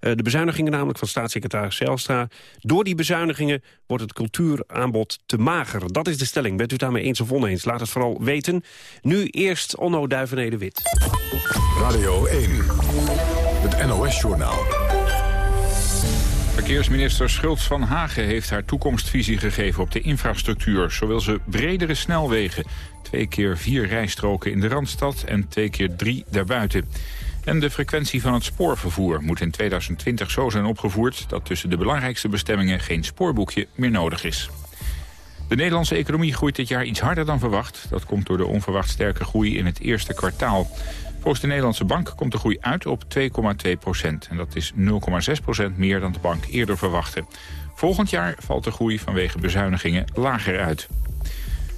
Uh, de bezuinigingen namelijk van staatssecretaris Zijlstra. Door die bezuinigingen wordt het cultuuraanbod te mager. Dat is de stelling. Bent u daarmee eens of oneens? Laat het vooral weten. Nu eerst Onno Duivenede-Wit. Radio 1, het NOS-journaal. Verkeersminister Schultz van Hagen heeft haar toekomstvisie gegeven op de infrastructuur. Zo wil ze bredere snelwegen. Twee keer vier rijstroken in de Randstad en twee keer drie daarbuiten. En de frequentie van het spoorvervoer moet in 2020 zo zijn opgevoerd... dat tussen de belangrijkste bestemmingen geen spoorboekje meer nodig is. De Nederlandse economie groeit dit jaar iets harder dan verwacht. Dat komt door de onverwacht sterke groei in het eerste kwartaal. Volgens de Nederlandse bank komt de groei uit op 2,2 procent. En dat is 0,6 procent meer dan de bank eerder verwachtte. Volgend jaar valt de groei vanwege bezuinigingen lager uit.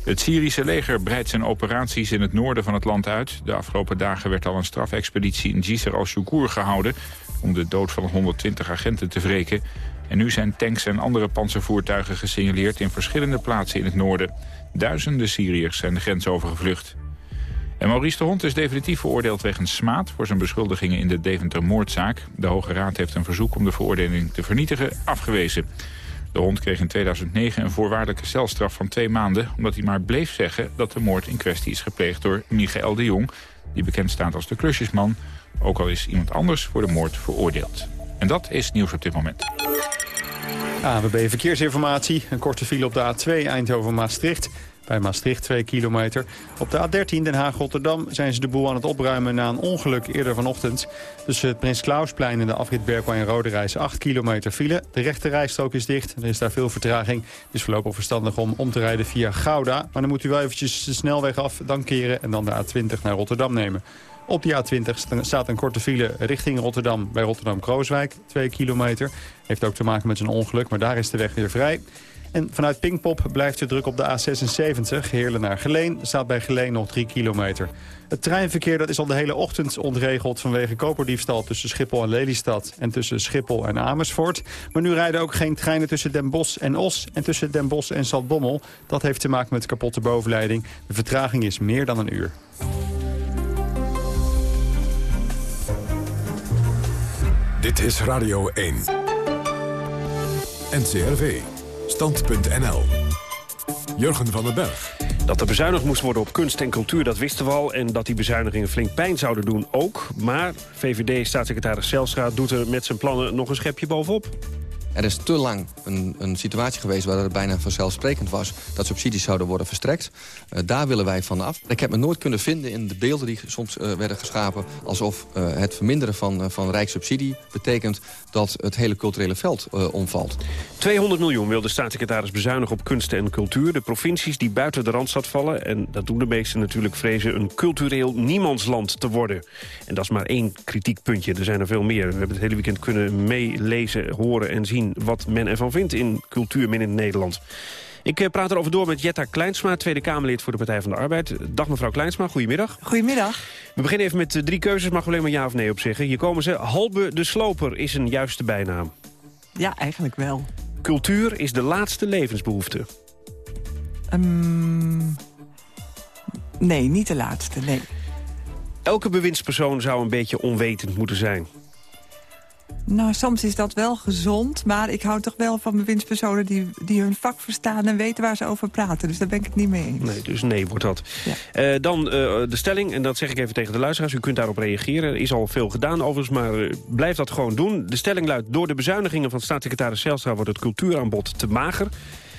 Het Syrische leger breidt zijn operaties in het noorden van het land uit. De afgelopen dagen werd al een strafexpeditie in Jisr al-Shukur gehouden... om de dood van 120 agenten te wreken. En nu zijn tanks en andere panzervoertuigen gesignaleerd... in verschillende plaatsen in het noorden. Duizenden Syriërs zijn de grens overgevlucht. En Maurice de Hond is definitief veroordeeld wegens smaad... voor zijn beschuldigingen in de Deventer-moordzaak. De Hoge Raad heeft een verzoek om de veroordeling te vernietigen afgewezen. De hond kreeg in 2009 een voorwaardelijke celstraf van twee maanden... omdat hij maar bleef zeggen dat de moord in kwestie is gepleegd door Michael de Jong... die bekend staat als de klusjesman, ook al is iemand anders voor de moord veroordeeld. En dat is nieuws op dit moment. AWB Verkeersinformatie. Een korte file op de A2 Eindhoven-Maastricht. Bij Maastricht 2 kilometer. Op de A13 Den Haag-Rotterdam zijn ze de boel aan het opruimen na een ongeluk eerder vanochtend. Tussen het Prins Klausplein en de afrit Berkel en Rode Reis 8 kilometer file. De rechte rijstrook is dicht. Er is daar veel vertraging. Het is voorlopig verstandig om om te rijden via Gouda. Maar dan moet u wel eventjes de snelweg af, dan keren en dan de A20 naar Rotterdam nemen. Op de A20 staat een korte file richting Rotterdam bij Rotterdam-Krooswijk. 2 kilometer. Heeft ook te maken met een ongeluk, maar daar is de weg weer vrij. En vanuit Pinkpop blijft de druk op de A76, Heerlen naar Geleen. Staat bij Geleen nog 3 kilometer. Het treinverkeer dat is al de hele ochtend ontregeld vanwege koperdiefstal tussen Schiphol en Lelystad en tussen Schiphol en Amersfoort. Maar nu rijden ook geen treinen tussen Den Bosch en Os en tussen Den Bosch en Zaltbommel. Dat heeft te maken met kapotte bovenleiding. De vertraging is meer dan een uur. Dit is Radio 1. NCRV. Stand.nl. Jurgen van den Berg. Dat er bezuinigd moest worden op kunst en cultuur, dat wisten we al. En dat die bezuinigingen flink pijn zouden doen ook. Maar VVD-staatssecretaris Zelstra doet er met zijn plannen nog een schepje bovenop. Er is te lang een, een situatie geweest waar het bijna vanzelfsprekend was... dat subsidies zouden worden verstrekt. Uh, daar willen wij van af. Ik heb me nooit kunnen vinden in de beelden die soms uh, werden geschapen... alsof uh, het verminderen van, van rijkssubsidie betekent dat het hele culturele veld omvalt. 200 miljoen wil de staatssecretaris bezuinigen op kunst en cultuur. De provincies die buiten de Randstad vallen... en dat doen de meesten natuurlijk vrezen een cultureel niemandsland te worden. En dat is maar één kritiekpuntje. Er zijn er veel meer. We hebben het hele weekend kunnen meelezen, horen en zien... wat men ervan vindt in cultuur in Nederland. Ik eh, praat erover door met Jetta Kleinsma, Tweede Kamerlid voor de Partij van de Arbeid. Dag mevrouw Kleinsma, goedemiddag. Goedemiddag. We beginnen even met drie keuzes, mag alleen maar ja of nee op zeggen. Hier komen ze. Halbe de Sloper is een juiste bijnaam. Ja, eigenlijk wel. Cultuur is de laatste levensbehoefte. Um, nee, niet de laatste, nee. Elke bewindspersoon zou een beetje onwetend moeten zijn. Nou, soms is dat wel gezond, maar ik hou toch wel van bewindspersonen die, die hun vak verstaan en weten waar ze over praten. Dus daar ben ik het niet mee eens. Nee, dus nee wordt dat. Ja. Uh, dan uh, de stelling, en dat zeg ik even tegen de luisteraars. U kunt daarop reageren. Er is al veel gedaan overigens, maar uh, blijf dat gewoon doen. De stelling luidt, door de bezuinigingen van staatssecretaris Zelstra wordt het cultuuraanbod te mager.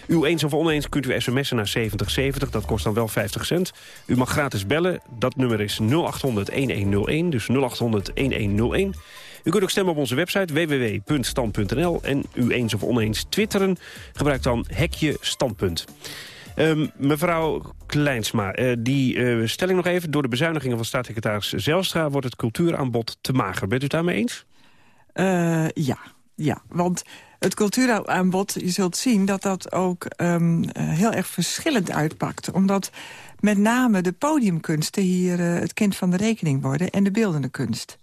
U eens of oneens kunt u sms'en naar 7070, dat kost dan wel 50 cent. U mag gratis bellen, dat nummer is 0800-1101, dus 0800-1101. U kunt ook stemmen op onze website www.stand.nl. En u eens of oneens twitteren, gebruik dan hekje standpunt. Um, mevrouw Kleinsma, uh, die uh, stelling nog even. Door de bezuinigingen van staatssecretaris Zelstra... wordt het cultuuraanbod te mager. Bent u het daarmee eens? Uh, ja, ja, want het cultuuraanbod, je zult zien dat dat ook um, heel erg verschillend uitpakt. Omdat met name de podiumkunsten hier het kind van de rekening worden... en de beeldende kunst.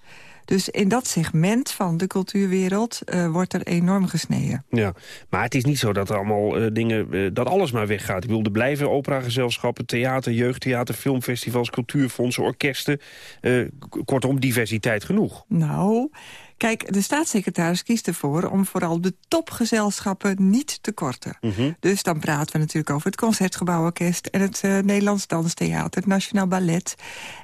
Dus in dat segment van de cultuurwereld uh, wordt er enorm gesneden. Ja, maar het is niet zo dat er allemaal uh, dingen, uh, dat alles maar weggaat. Ik bedoel, er blijven operagezelschappen, theater, jeugdtheater, filmfestivals, cultuurfondsen, orkesten. kortom, diversiteit genoeg. Nou, Kijk, de staatssecretaris kiest ervoor om vooral de topgezelschappen niet te korten. Mm -hmm. Dus dan praten we natuurlijk over het Concertgebouworkest... en het uh, Nederlands Danstheater, het Nationaal Ballet.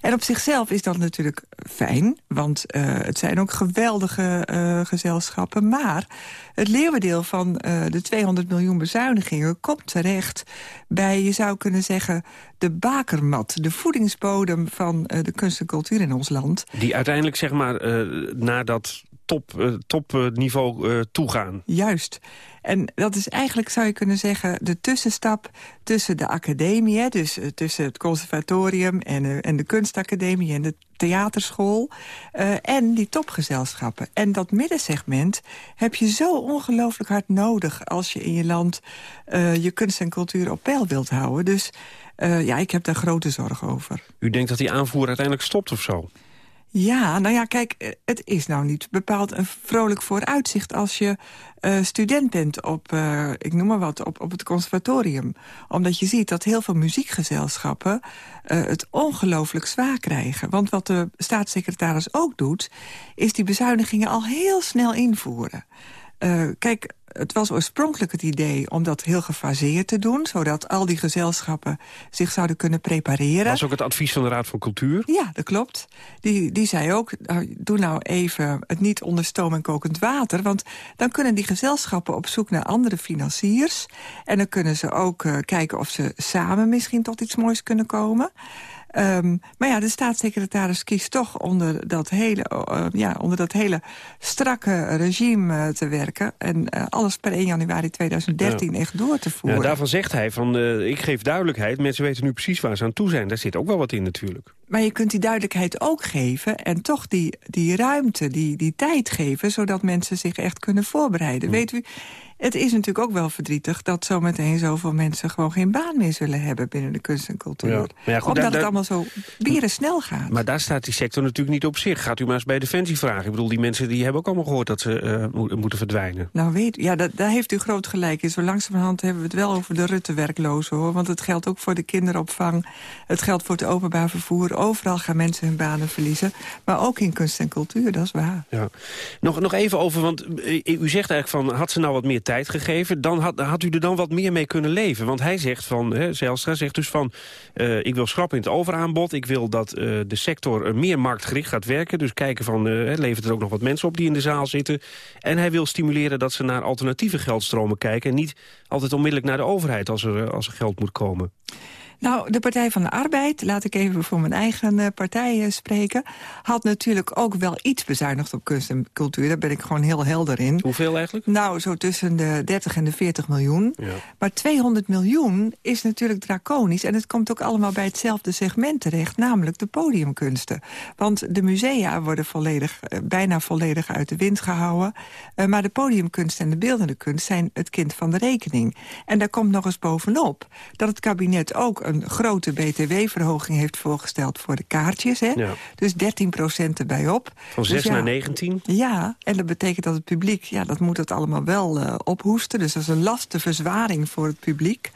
En op zichzelf is dat natuurlijk fijn, want uh, het zijn ook geweldige uh, gezelschappen. Maar het leeuwendeel van de 200 miljoen bezuinigingen komt terecht... bij, je zou kunnen zeggen, de bakermat, de voedingsbodem van de kunst en cultuur in ons land. Die uiteindelijk, zeg maar, nadat top, uh, topniveau uh, toegaan. Juist. En dat is eigenlijk, zou je kunnen zeggen, de tussenstap tussen de academie... Hè, dus uh, tussen het conservatorium en, en de kunstacademie en de theaterschool... en die topgezelschappen. En dat middensegment heb je zo ongelooflijk hard nodig... als je in je land je kunst en cultuur op peil wilt houden. Dus ja, ik heb daar grote zorg over. U denkt dat die aanvoer uiteindelijk stopt of zo? Ja, nou ja, kijk, het is nou niet bepaald een vrolijk vooruitzicht... als je uh, student bent op, uh, ik noem maar wat, op, op het conservatorium. Omdat je ziet dat heel veel muziekgezelschappen het ongelooflijk zwaar krijgen. Want wat de staatssecretaris ook doet... is die bezuinigingen al heel snel invoeren. Uh, kijk, het was oorspronkelijk het idee om dat heel gefaseerd te doen... zodat al die gezelschappen zich zouden kunnen prepareren. Dat was ook het advies van de Raad van Cultuur? Ja, dat klopt. Die, die zei ook, nou, doe nou even het niet onder stoom en kokend water... want dan kunnen die gezelschappen op zoek naar andere financiers... en dan kunnen ze ook uh, kijken of ze samen misschien tot iets moois kunnen komen... Um, maar ja, de staatssecretaris kiest toch onder dat hele, uh, ja, onder dat hele strakke regime uh, te werken. En uh, alles per 1 januari 2013 ja. echt door te voeren. Ja, daarvan zegt hij van, ik geef duidelijkheid. Mensen weten nu precies waar ze aan toe zijn. Daar zit ook wel wat in natuurlijk. Maar je kunt die duidelijkheid ook geven en toch die, die ruimte, die, die tijd geven... zodat mensen zich echt kunnen voorbereiden. Weet u, het is natuurlijk ook wel verdrietig dat zometeen zoveel mensen gewoon geen baan meer zullen hebben binnen de kunst en cultuur. Ja. Ja, goed, Omdat het allemaal zo bieren snel gaat. Maar daar staat die sector natuurlijk niet op zich. Gaat u maar eens bij Defensie vragen. Ik bedoel, die mensen die hebben ook allemaal gehoord dat ze uh, moeten verdwijnen. Nou weet ja, dat, daar heeft u groot gelijk in. Zo langzamerhand hebben we het wel over de Rutte-werklozen hoor. Want het geldt ook voor de kinderopvang. Het geldt voor het openbaar vervoer. Overal gaan mensen hun banen verliezen. Maar ook in kunst en cultuur, dat is waar. Ja. Nog, nog even over, want u zegt eigenlijk van, had ze nou wat meer tijd gegeven. Dan had, had u er dan wat meer mee kunnen leven. Want hij zegt van, hè, Zijlstra zegt dus van... Uh, ik wil schrappen in het overaanbod. Ik wil dat uh, de sector meer marktgericht gaat werken. Dus kijken van, uh, levert er ook nog wat mensen op die in de zaal zitten. En hij wil stimuleren dat ze naar alternatieve geldstromen kijken... en niet altijd onmiddellijk naar de overheid als er, als er geld moet komen. Nou, de Partij van de Arbeid, laat ik even voor mijn eigen uh, partij uh, spreken... had natuurlijk ook wel iets bezuinigd op kunst en cultuur. Daar ben ik gewoon heel helder in. Hoeveel eigenlijk? Nou, zo tussen de 30 en de 40 miljoen. Ja. Maar 200 miljoen is natuurlijk draconisch... en het komt ook allemaal bij hetzelfde segment terecht... namelijk de podiumkunsten. Want de musea worden volledig, uh, bijna volledig uit de wind gehouden... maar de podiumkunst en de beeldende kunst zijn het kind van de rekening. En daar komt nog eens bovenop dat het kabinet ook een grote btw-verhoging heeft voorgesteld voor de kaartjes. Hè? Ja. Dus 13 procent erbij op. Van 6 dus ja, naar 19? Ja, en dat betekent dat het publiek, ja, dat moet het allemaal wel uh, ophoesten. Dus dat is een lastenverzwaring voor het publiek.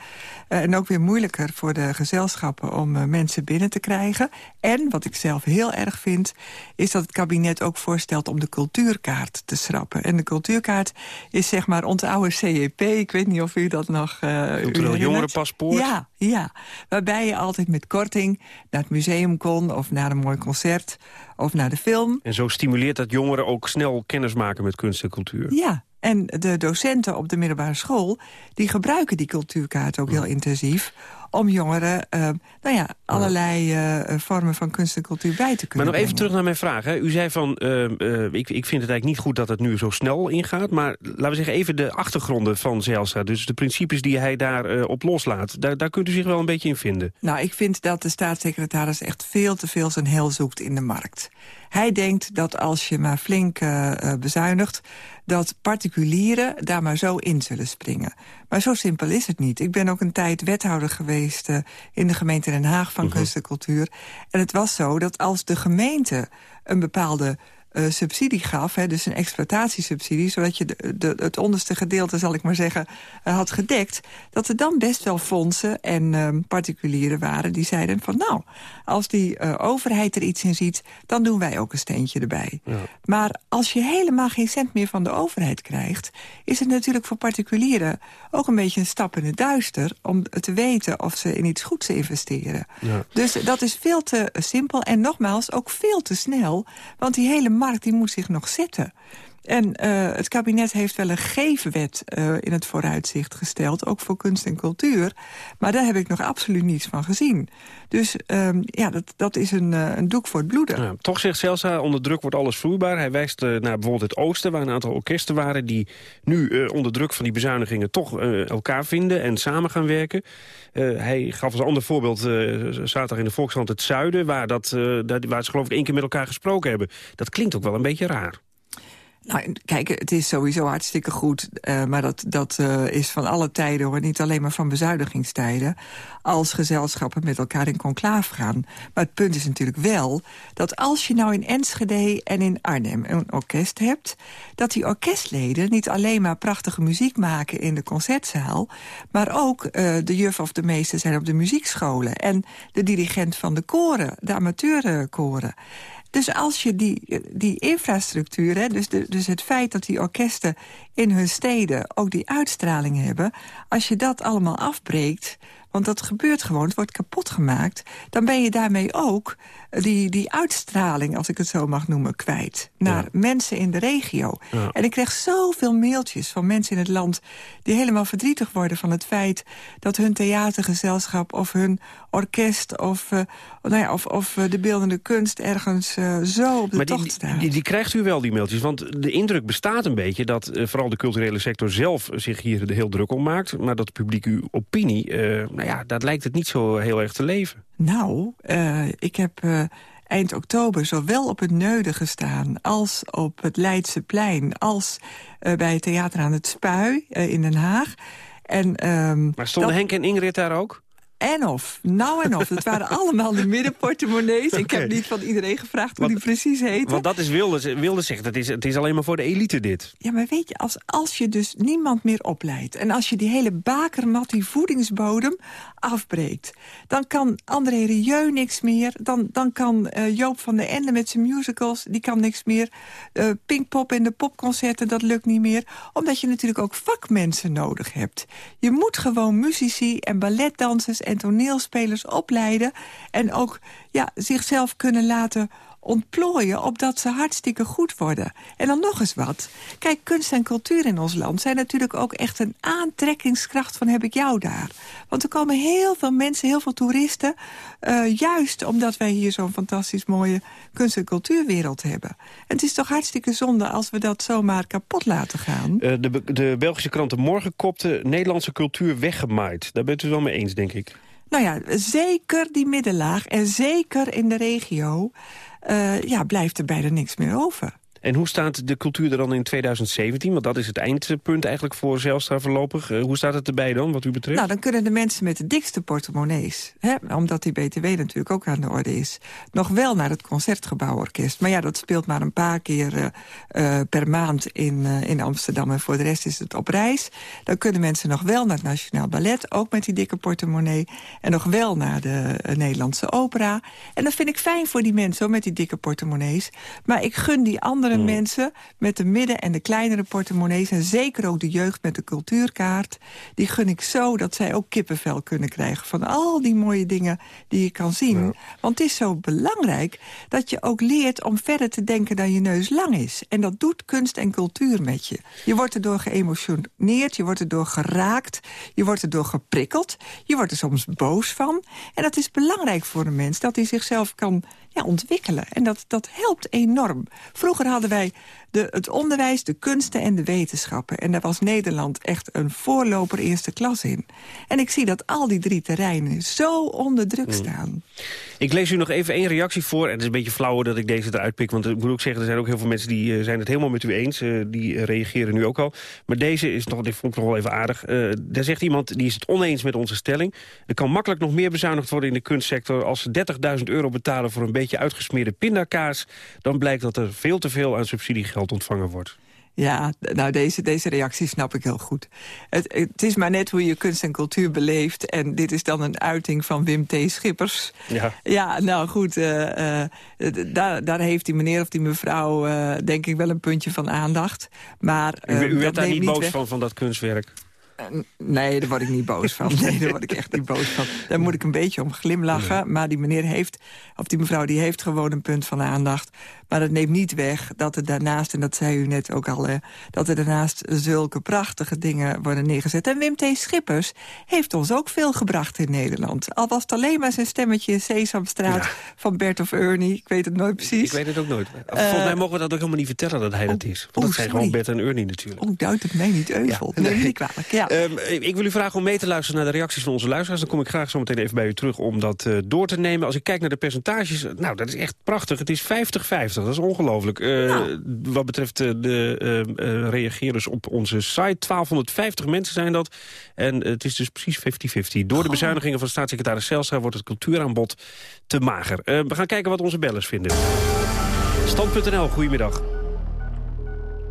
Uh, en ook weer moeilijker voor de gezelschappen om uh, mensen binnen te krijgen. En, wat ik zelf heel erg vind, is dat het kabinet ook voorstelt om de cultuurkaart te schrappen. En de cultuurkaart is zeg maar onze oude CEP. Ik weet niet of u dat nog uh, Cultureel jongerenpaspoort? Ja, ja. Waarbij je altijd met korting naar het museum kon... of naar een mooi concert of naar de film. En zo stimuleert dat jongeren ook snel kennis maken met kunst en cultuur. Ja, en de docenten op de middelbare school... die gebruiken die cultuurkaart ook heel intensief om jongeren uh, nou ja, allerlei uh, vormen van kunst en cultuur bij te kunnen Maar nog even terug naar mijn vraag. Hè. U zei van, uh, ik, ik vind het eigenlijk niet goed dat het nu zo snel ingaat. Maar laten we zeggen even de achtergronden van Zijlstra. Dus de principes die hij daar op loslaat. Daar, daar kunt u zich wel een beetje in vinden. Nou, ik vind dat de staatssecretaris echt veel te veel zijn heel zoekt in de markt. Hij denkt dat als je maar flink bezuinigt... dat particulieren daar maar zo in zullen springen. Maar zo simpel is het niet. Ik ben ook een tijd wethouder geweest uh, in de gemeente Den Haag... van uh -huh. kunst en cultuur. En het was zo dat als de gemeente een bepaalde... Uh, subsidie gaf, hè, dus een exploitatiesubsidie... zodat je de, de, het onderste gedeelte, zal ik maar zeggen, uh, had gedekt... dat er dan best wel fondsen en uh, particulieren waren die zeiden van... nou, als die uh, overheid er iets in ziet, dan doen wij ook een steentje erbij. Ja. Maar als je helemaal geen cent meer van de overheid krijgt... is het natuurlijk voor particulieren ook een beetje een stap in het duister... om te weten of ze in iets goeds investeren. Ja. Dus dat is veel te simpel en nogmaals ook veel te snel... want die hele markt die moet zich nog zetten. En uh, het kabinet heeft wel een geefwet uh, in het vooruitzicht gesteld... ook voor kunst en cultuur. Maar daar heb ik nog absoluut niets van gezien. Dus um, ja, dat, dat is een, uh, een doek voor het bloeden. Toch zegt Celsa, onder druk wordt alles vloeibaar. Hij wijst naar bijvoorbeeld het oosten, waar een aantal orkesten waren... die nu onder druk van die bezuinigingen toch elkaar vinden en samen gaan werken. hij gaf als ander voorbeeld zaterdag in de Volkskrant het zuiden... Waar, dat, waar ze geloof ik één keer met elkaar gesproken hebben. Dat klinkt ook wel een beetje raar. Nou, kijk, het is sowieso hartstikke goed. Uh, maar dat, dat uh, is van alle tijden, hoor. Niet alleen maar van bezuinigingstijden. Als gezelschappen met elkaar in conclaaf gaan. Maar het punt is natuurlijk wel... dat als je nou in Enschede en in Arnhem een orkest hebt... dat die orkestleden niet alleen maar prachtige muziek maken in de concertzaal... maar ook uh, de juf of de meester zijn op de muziekscholen... en de dirigent van de koren, de amateurkoren... Dus als je die, die infrastructuur, hè, dus, de, dus het feit dat die orkesten in hun steden ook die uitstraling hebben... als je dat allemaal afbreekt, want dat gebeurt gewoon, het wordt kapot gemaakt... dan ben je daarmee ook die, die uitstraling, als ik het zo mag noemen, kwijt. Naar ja. mensen in de regio. Ja. En ik krijg zoveel mailtjes van mensen in het land... die helemaal verdrietig worden van het feit... dat hun theatergezelschap of hun orkest... of, uh, nou ja, of, of de beeldende kunst ergens uh, zo op de maar tocht die, staat. Die, die krijgt u wel, die mailtjes. Want de indruk bestaat een beetje dat uh, vooral de culturele sector zelf... zich hier heel druk om maakt. Maar dat de publieke opinie, nou ja, dat lijkt het niet zo heel erg te leven. Nou, ik heb eind oktober zowel op het Neude gestaan... als op het Leidseplein, als uh, bij het Theater aan het Spui in Den Haag. En, um, maar stonden dat... Henk en Ingrid daar ook? En of. Nou en of. Het waren allemaal de middenportemonnees. Ik heb niet van iedereen gevraagd hoe die precies heette. Want dat is Wilders, Wilders zegt, het is, het is alleen maar voor de elite dit. Ja, maar weet je, als, als je dus niemand meer opleidt... en als je die hele bakermat, die voedingsbodem, afbreekt... dan kan André Rieu niks meer. Dan, dan kan eh, Joop van der Ende met zijn musicals, die kan niks meer. Uh, Pinkpop en de popconcerten, dat lukt niet meer. Omdat je natuurlijk ook vakmensen nodig hebt. Je moet gewoon muzici en balletdansers en toneelspelers opleiden... en ook ja, zichzelf kunnen laten ontplooien... opdat ze hartstikke goed worden. En dan nog eens wat. Kijk, kunst en cultuur in ons land zijn natuurlijk ook echt een aantrekkingskracht van heb ik jou daar. Want er komen heel veel mensen, heel veel toeristen... Uh, juist omdat wij hier zo'n fantastisch mooie kunst- en cultuurwereld hebben. En het is toch hartstikke zonde als we dat zomaar kapot laten gaan. Uh, de, de Belgische kranten morgen kopte Nederlandse cultuur weggemaaid. Daar bent u wel mee eens, denk ik. Nou ja, zeker die middenlaag en zeker in de regio... Uh, ja, blijft er bijna niks meer over. En hoe staat de cultuur er dan in 2017? Want dat is het eindpunt eigenlijk voor Zelstra voorlopig. Uh, hoe staat het erbij dan, wat u betreft? Nou, dan kunnen de mensen met de dikste portemonnees... Hè, omdat die BTW natuurlijk ook aan de orde is... nog wel naar het Concertgebouworkest. Maar ja, dat speelt maar een paar keer uh, uh, per maand in, in Amsterdam. En voor de rest is het op reis. Dan kunnen mensen nog wel naar het Nationaal Ballet... ook met die dikke portemonnee. En nog wel naar de Nederlandse opera. En dat vind ik fijn voor die mensen, met die dikke portemonnees. Maar ik gun die andere Hmm. mensen met de midden- en de kleinere portemonnees... en zeker ook de jeugd met de cultuurkaart... die gun ik zo dat zij ook kippenvel kunnen krijgen... van al die mooie dingen die je kan zien. Want het is zo belangrijk dat je ook leert om verder te denken... dan je neus lang is. En dat doet kunst en cultuur met je. Je wordt erdoor geëmotioneerd, je wordt erdoor geraakt... je wordt erdoor geprikkeld, je wordt er soms boos van. En dat is belangrijk voor een mens, dat hij zichzelf kan ja, ontwikkelen. En dat, dat helpt enorm. Vroeger hadden wij de, het onderwijs, de kunsten en de wetenschappen. En daar was Nederland echt een voorloper eerste klas in. En ik zie dat al die drie terreinen zo onder druk staan. Ik lees u nog even één reactie voor. En het is een beetje flauwer dat ik deze eruit pik. Want ik moet ook zeggen, er zijn ook heel veel mensen die uh, zijn het helemaal met u eens. Uh, die reageren nu ook al. Maar deze is nog, dit vond ik nog wel even aardig. daar zegt iemand, die is het oneens met onze stelling. Er kan makkelijk nog meer bezuinigd worden in de kunstsector. Als ze 30.000 euro betalen voor een beetje uitgesmeerde pindakaas... dan blijkt dat er veel te veel aan ontvangen wordt. Ja, nou deze, deze reactie snap ik heel goed. Het, het is maar net hoe je kunst en cultuur beleeft. En dit is dan een uiting van Wim T. Schippers. Ja, ja nou goed, uh, uh, daar, daar heeft die meneer of die mevrouw... Uh, denk ik wel een puntje van aandacht. Maar, u, u werd daar niet boos weg... van, van dat kunstwerk? Nee, daar word ik niet boos van. Nee, daar word ik echt niet boos van. Daar moet ik een beetje om glimlachen. Maar die meneer heeft, of die mevrouw, die heeft gewoon een punt van aandacht. Maar dat neemt niet weg dat er daarnaast, en dat zei u net ook al... Eh, dat er daarnaast zulke prachtige dingen worden neergezet. En Wim T. Schippers heeft ons ook veel gebracht in Nederland. Al was het alleen maar zijn stemmetje in Sesamstraat ja. van Bert of Ernie. Ik weet het nooit precies. Ik weet het ook nooit. Volgens uh, mij mogen we dat ook helemaal niet vertellen dat hij dat is. Want dat zijn sorry. gewoon Bert en Ernie natuurlijk. Oh, duidt het mij niet euvel. Ja. Nee, niet kwalijk. Ja. Um, ik wil u vragen om mee te luisteren naar de reacties van onze luisteraars. Dan kom ik graag zo meteen even bij u terug om dat uh, door te nemen. Als ik kijk naar de percentages, nou, dat is echt prachtig. Het is 50-50, dat is ongelooflijk. Uh, ja. Wat betreft uh, de uh, reageerders op onze site. 1250 mensen zijn dat. En het is dus precies 50-50. Door de bezuinigingen van staatssecretaris Zelstra wordt het cultuuraanbod te mager. we gaan kijken wat onze bellers vinden. Stand.nl, goedemiddag.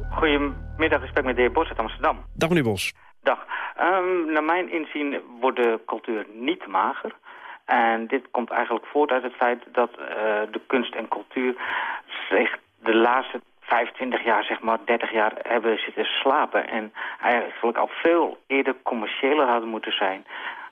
Goedemiddag, ik spreek met de heer Bos uit Amsterdam. Dag meneer Bos. Dag. Um, naar mijn inzien wordt de cultuur niet mager. En dit komt eigenlijk voort uit het feit dat uh, de kunst en cultuur de laatste 25 jaar, zeg maar 30 jaar, hebben zitten slapen. En eigenlijk al veel eerder commerciëler hadden moeten zijn.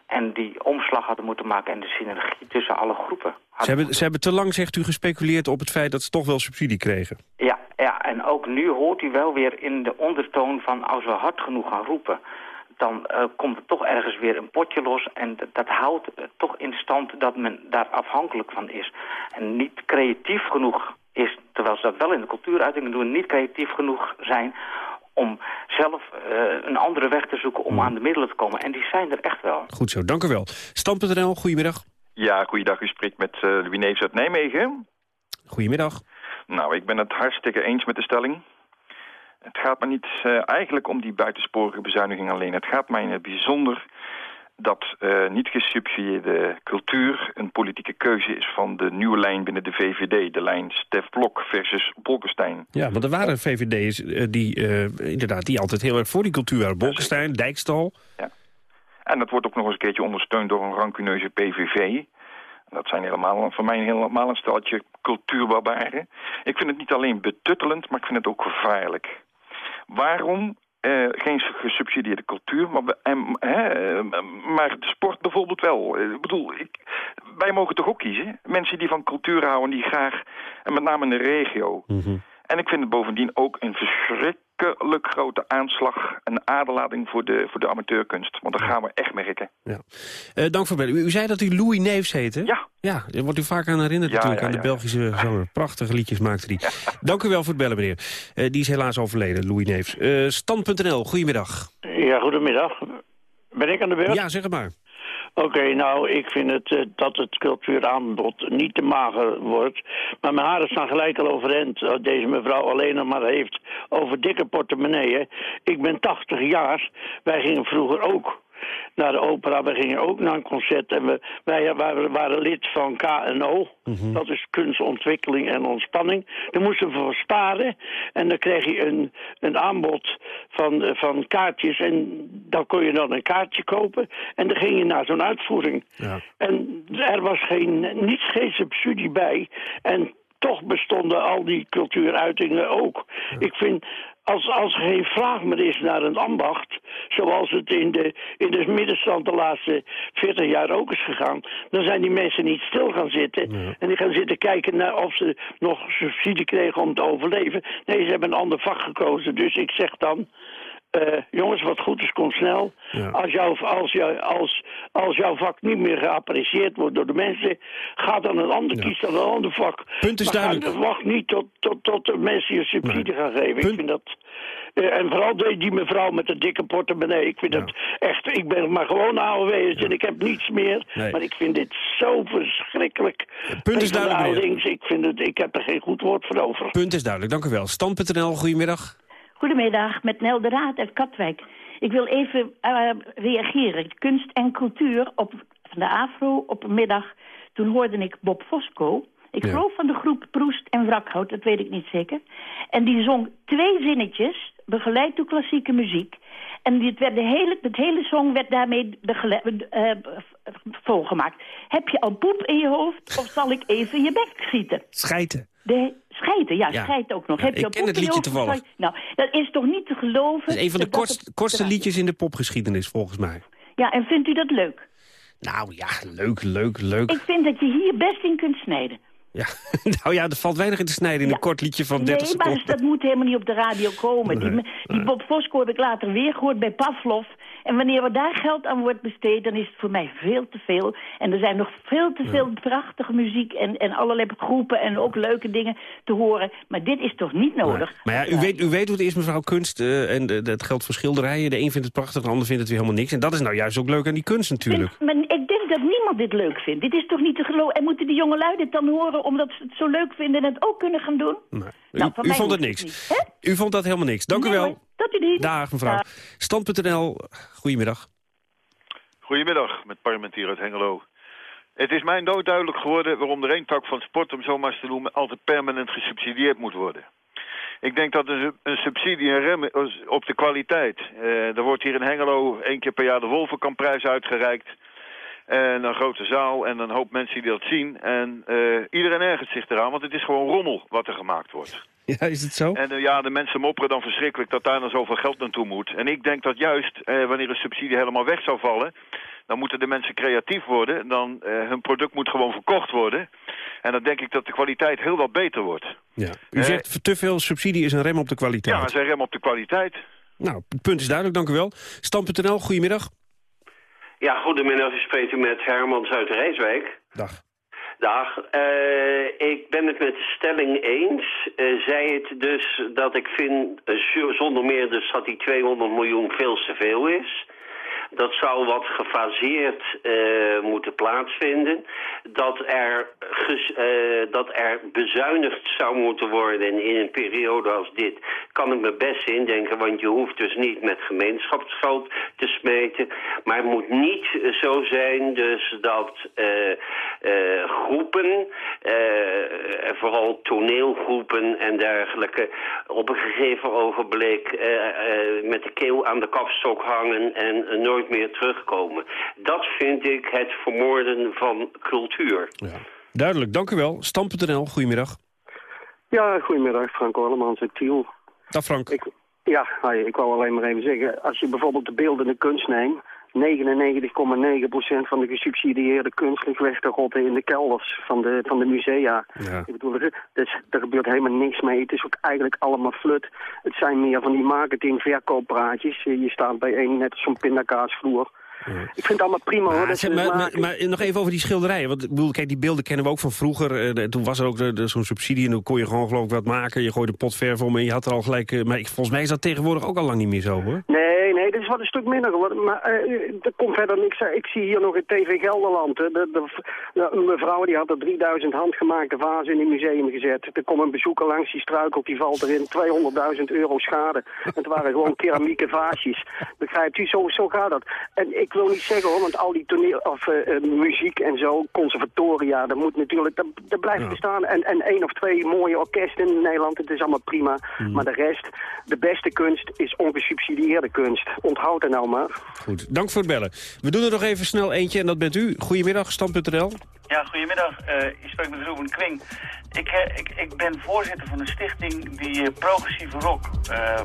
En die omslag hadden moeten maken en de synergie tussen alle groepen. Ze hebben, ze hebben te lang, zegt u, gespeculeerd op het feit dat ze toch wel subsidie kregen. Ja, ja, en ook nu hoort u wel weer in de ondertoon van als we hard genoeg gaan roepen dan uh, komt er toch ergens weer een potje los. En dat houdt uh, toch in stand dat men daar afhankelijk van is. En niet creatief genoeg is, terwijl ze dat wel in de cultuuruitingen doen... niet creatief genoeg zijn om zelf uh, een andere weg te zoeken om hmm. aan de middelen te komen. En die zijn er echt wel. Goed zo, dank u wel. Stand.nl, goedemiddag. Ja, goeiedag. U spreekt met uh, Louis Neefs uit Nijmegen. Goedemiddag. Nou, ik ben het hartstikke eens met de stelling. Het gaat maar niet uh, eigenlijk om die buitensporige bezuiniging alleen. Het gaat mij in het bijzonder dat uh, niet gesubsidieerde cultuur een politieke keuze is van de nieuwe lijn binnen de VVD. De lijn Stef Blok versus Bolkestein. Ja, want er waren VVD'ers uh, die, uh, inderdaad, die altijd heel erg voor die cultuur waren. Bolkestein, Dijkstal. Ja. En dat wordt ook nog eens een keertje ondersteund door een rancuneuze PVV. Dat zijn helemaal, voor mij helemaal een steltje cultuurbarbaren. Ik vind het niet alleen betuttelend, maar ik vind het ook gevaarlijk. Waarom uh, geen gesubsidieerde cultuur, maar, uh, maar de sport bijvoorbeeld wel. Ik bedoel, ik, wij mogen toch ook kiezen? Mensen die van cultuur houden, die graag, en met name in de regio... -hmm. En ik vind het bovendien ook een verschrikkelijk grote aanslag... een aderlading voor de, voor de amateurkunst. Want daar gaan we echt merken. Ja. Uh, dank voor het u, u zei dat u Louis Neefs heette? Ja. Ja, daar wordt u vaak aan herinnerd ja, natuurlijk. Ja, aan de Belgische zanger. Prachtige liedjes maakte hij. Dank u wel voor het bellen, meneer. Uh, die is helaas overleden, Louis Neefs. Uh, Stand.nl, goedemiddag. Ja, goedemiddag. Ben ik aan de beurt? Ja, zeg het maar. Oké, nou, ik vind het uh, dat het cultuuraanbod niet te mager wordt. Maar mijn haren staan gelijk al overeind. Uh, deze mevrouw alleen nog maar heeft over dikke portemonneeën. Ik ben 80 jaar. Wij gingen vroeger ook naar de opera. We gingen ook naar een concert. En we, wij waren, waren lid van KNO. Mm -hmm. Dat is kunstontwikkeling en ontspanning. Daar moesten we voor sparen. En dan kreeg je een, een aanbod van, van kaartjes. En dan kon je dan een kaartje kopen. En dan ging je naar zo'n uitvoering. Ja. En er was geen, niets, geen subsidie bij. En toch bestonden al die cultuuruitingen ook. Ja. Ik vind, als, als er geen vraag meer is naar een ambacht, zoals het in de, in de middenstand de laatste 40 jaar ook is gegaan, dan zijn die mensen niet stil gaan zitten en die gaan zitten kijken naar of ze nog subsidie kregen om te overleven. Nee, ze hebben een ander vak gekozen. Dus ik zeg dan, uh, jongens, wat goed is, komt snel. Ja. Als, jou, als, jou, als, als jouw vak niet meer geapprecieerd wordt door de mensen... ga dan een ander, ja. kies dan een ander vak. Punt is maar duidelijk. Wacht niet tot, tot, tot de mensen je subsidie nee. gaan geven. Punt. Ik vind dat... Uh, en vooral die, die mevrouw met de dikke portemonnee. Ik vind ja. dat echt... Ik ben maar gewoon AOW'ers en ik heb niets meer. Nee. Maar ik vind dit zo verschrikkelijk. Punt is duidelijk. Ik, vind het, ik heb er geen goed woord voor over. Punt is duidelijk, dank u wel. Stand.nl, goedemiddag. Goedemiddag, met Nel de Raad uit Katwijk. Ik wil even uh, reageren. Kunst en cultuur op van de AFRO op een middag. Toen hoorde ik Bob Fosco. Ik ja. geloof van de groep Proest en Wrakhout, dat weet ik niet zeker. En die zong twee zinnetjes, begeleid door klassieke muziek. En het, werd de hele, het hele song werd daarmee uh, volgemaakt. Heb je al poep in je hoofd of zal ik even je bek schieten? Schijten. De, schijten, ja, ja. ook nog. Ja, Heb je ik ken het liedje toevallig. Nou, dat is toch niet te geloven? Het is een van de kortst, kortste liedjes in de popgeschiedenis, volgens mij. Ja, en vindt u dat leuk? Nou ja, leuk, leuk, leuk. Ik vind dat je hier best in kunt snijden. Ja, nou ja, er valt weinig in te snijden in ja. een kort liedje van 30 nee, seconden. Nee, maar dat moet helemaal niet op de radio komen. Nee, die, die Bob Fosco heb ik later weer gehoord bij Pavlov. En wanneer er daar geld aan wordt besteed, dan is het voor mij veel te veel. En er zijn nog veel te veel ja. prachtige muziek en, en allerlei groepen en ook leuke dingen te horen. Maar dit is toch niet nodig? Maar, maar ja, u weet, u weet hoe het is, mevrouw Kunst. Uh, en dat geldt voor schilderijen. De een vindt het prachtig, de ander vindt het weer helemaal niks. En dat is nou juist ook leuk aan die kunst natuurlijk. Ik, maar ik denk dat niemand dit leuk vindt. Dit is toch niet te geloven? En moeten die jongelui dit dan horen omdat ze het zo leuk vinden en het ook kunnen gaan doen? Nee. Nou, u, u vond het niks. Niet, u vond dat helemaal niks. Dank nee, u wel. Dat u niet. Dag mevrouw. Stand.nl, goedemiddag. Goedemiddag, met parlementier uit Hengelo. Het is mij doodduidelijk geworden waarom de één tak van sport, om zo maar eens te noemen, altijd permanent gesubsidieerd moet worden. Ik denk dat een, een subsidie een rem op de kwaliteit. Uh, er wordt hier in Hengelo één keer per jaar de Wolvenkamprijs uitgereikt. En een grote zaal en een hoop mensen die dat zien. En uh, iedereen ergert zich eraan, want het is gewoon rommel wat er gemaakt wordt. Ja, is het zo? En uh, ja, de mensen mopperen dan verschrikkelijk dat daar dan zoveel geld naartoe moet. En ik denk dat juist uh, wanneer een subsidie helemaal weg zou vallen... dan moeten de mensen creatief worden. Dan hun product moet gewoon verkocht worden. En dan denk ik dat de kwaliteit heel wat beter wordt. Ja. U zegt te veel subsidie is een rem op de kwaliteit. Ja, het is een rem op de kwaliteit. Nou, het punt is duidelijk, dank u wel. Stam.nl, goedemiddag. Ja, goedemiddag. U spreekt u met Hermans uit Rijswijk. Dag. Dag. Uh, ik ben het met de stelling eens. Uh, zij het dus dat ik vind, uh, zonder meer dus dat die 200 miljoen veel te veel is. Dat zou wat gefaseerd uh, moeten plaatsvinden. Dat er, uh, dat er bezuinigd zou moeten worden in een periode als dit. Kan ik me best indenken, want je hoeft dus niet met gemeenschapsgeld te smeten. Maar het moet niet zo zijn dus dat uh, groepen, vooral toneelgroepen en dergelijke... op een gegeven ogenblik met de keel aan de kapstok hangen en nooit meer terugkomen. Dat vind ik het vermoorden van cultuur. Ja. Duidelijk, dank u wel. Stam.nl, goedemiddag. Ja, goedemiddag, Frank Orlemans uit Tiel. Dag Frank. Ik, ja, ik wou alleen maar even zeggen, als je bijvoorbeeld de beeldende kunst neemt... 99,9% van de gesubsidieerde kunst ligt weg te rotten in de kelders van de, van de musea. Ja. Ik bedoel, dus, er gebeurt helemaal niks mee. Het is ook eigenlijk allemaal flut. Het zijn meer van die marketing-verkooppraatjes. Je staat bij een net zo'n pindakaasvloer. Ik vind het allemaal prima hoor. Dat maar, maar, nog even over die schilderijen. Want bedoel, kijk, die beelden kennen we ook van vroeger. Uh, toen was er ook zo'n subsidie en dan kon je gewoon geloof ik wat maken. Je gooide pot verf om en je had er al gelijk... Uh, maar volgens mij is dat tegenwoordig ook al lang niet meer zo hoor. Nee, is wat een stuk minder geworden. Maar uh, er komt verder niks. Ik zie hier nog in TV Gelderland. De, de, mevrouw die had er 3000 handgemaakte vazen in het museum gezet. Er komt een bezoeker langs, die struikelt, die valt erin. 200.000 euro schade. Het waren gewoon keramieke vaasjes. Begrijpt u? Zo, zo gaat dat. En ik wil niet zeggen hoor, want al die toneel, of, uh, muziek en zo, conservatoria, dat moet natuurlijk, dat, dat blijft bestaan. En, en één of twee mooie orkesten in Nederland, het is allemaal prima. Hmm. Maar de rest, de beste kunst is ongesubsidieerde kunst. Onthoud het nou maar. Goed, dank voor het bellen. We doen er nog even snel eentje en dat bent u. Goedemiddag, Stand.nl. Ja, goedemiddag. Uh, je spreekt met Ruben Kwing. Ik, uh, ik, ik ben voorzitter van een stichting die uh, progressieve rock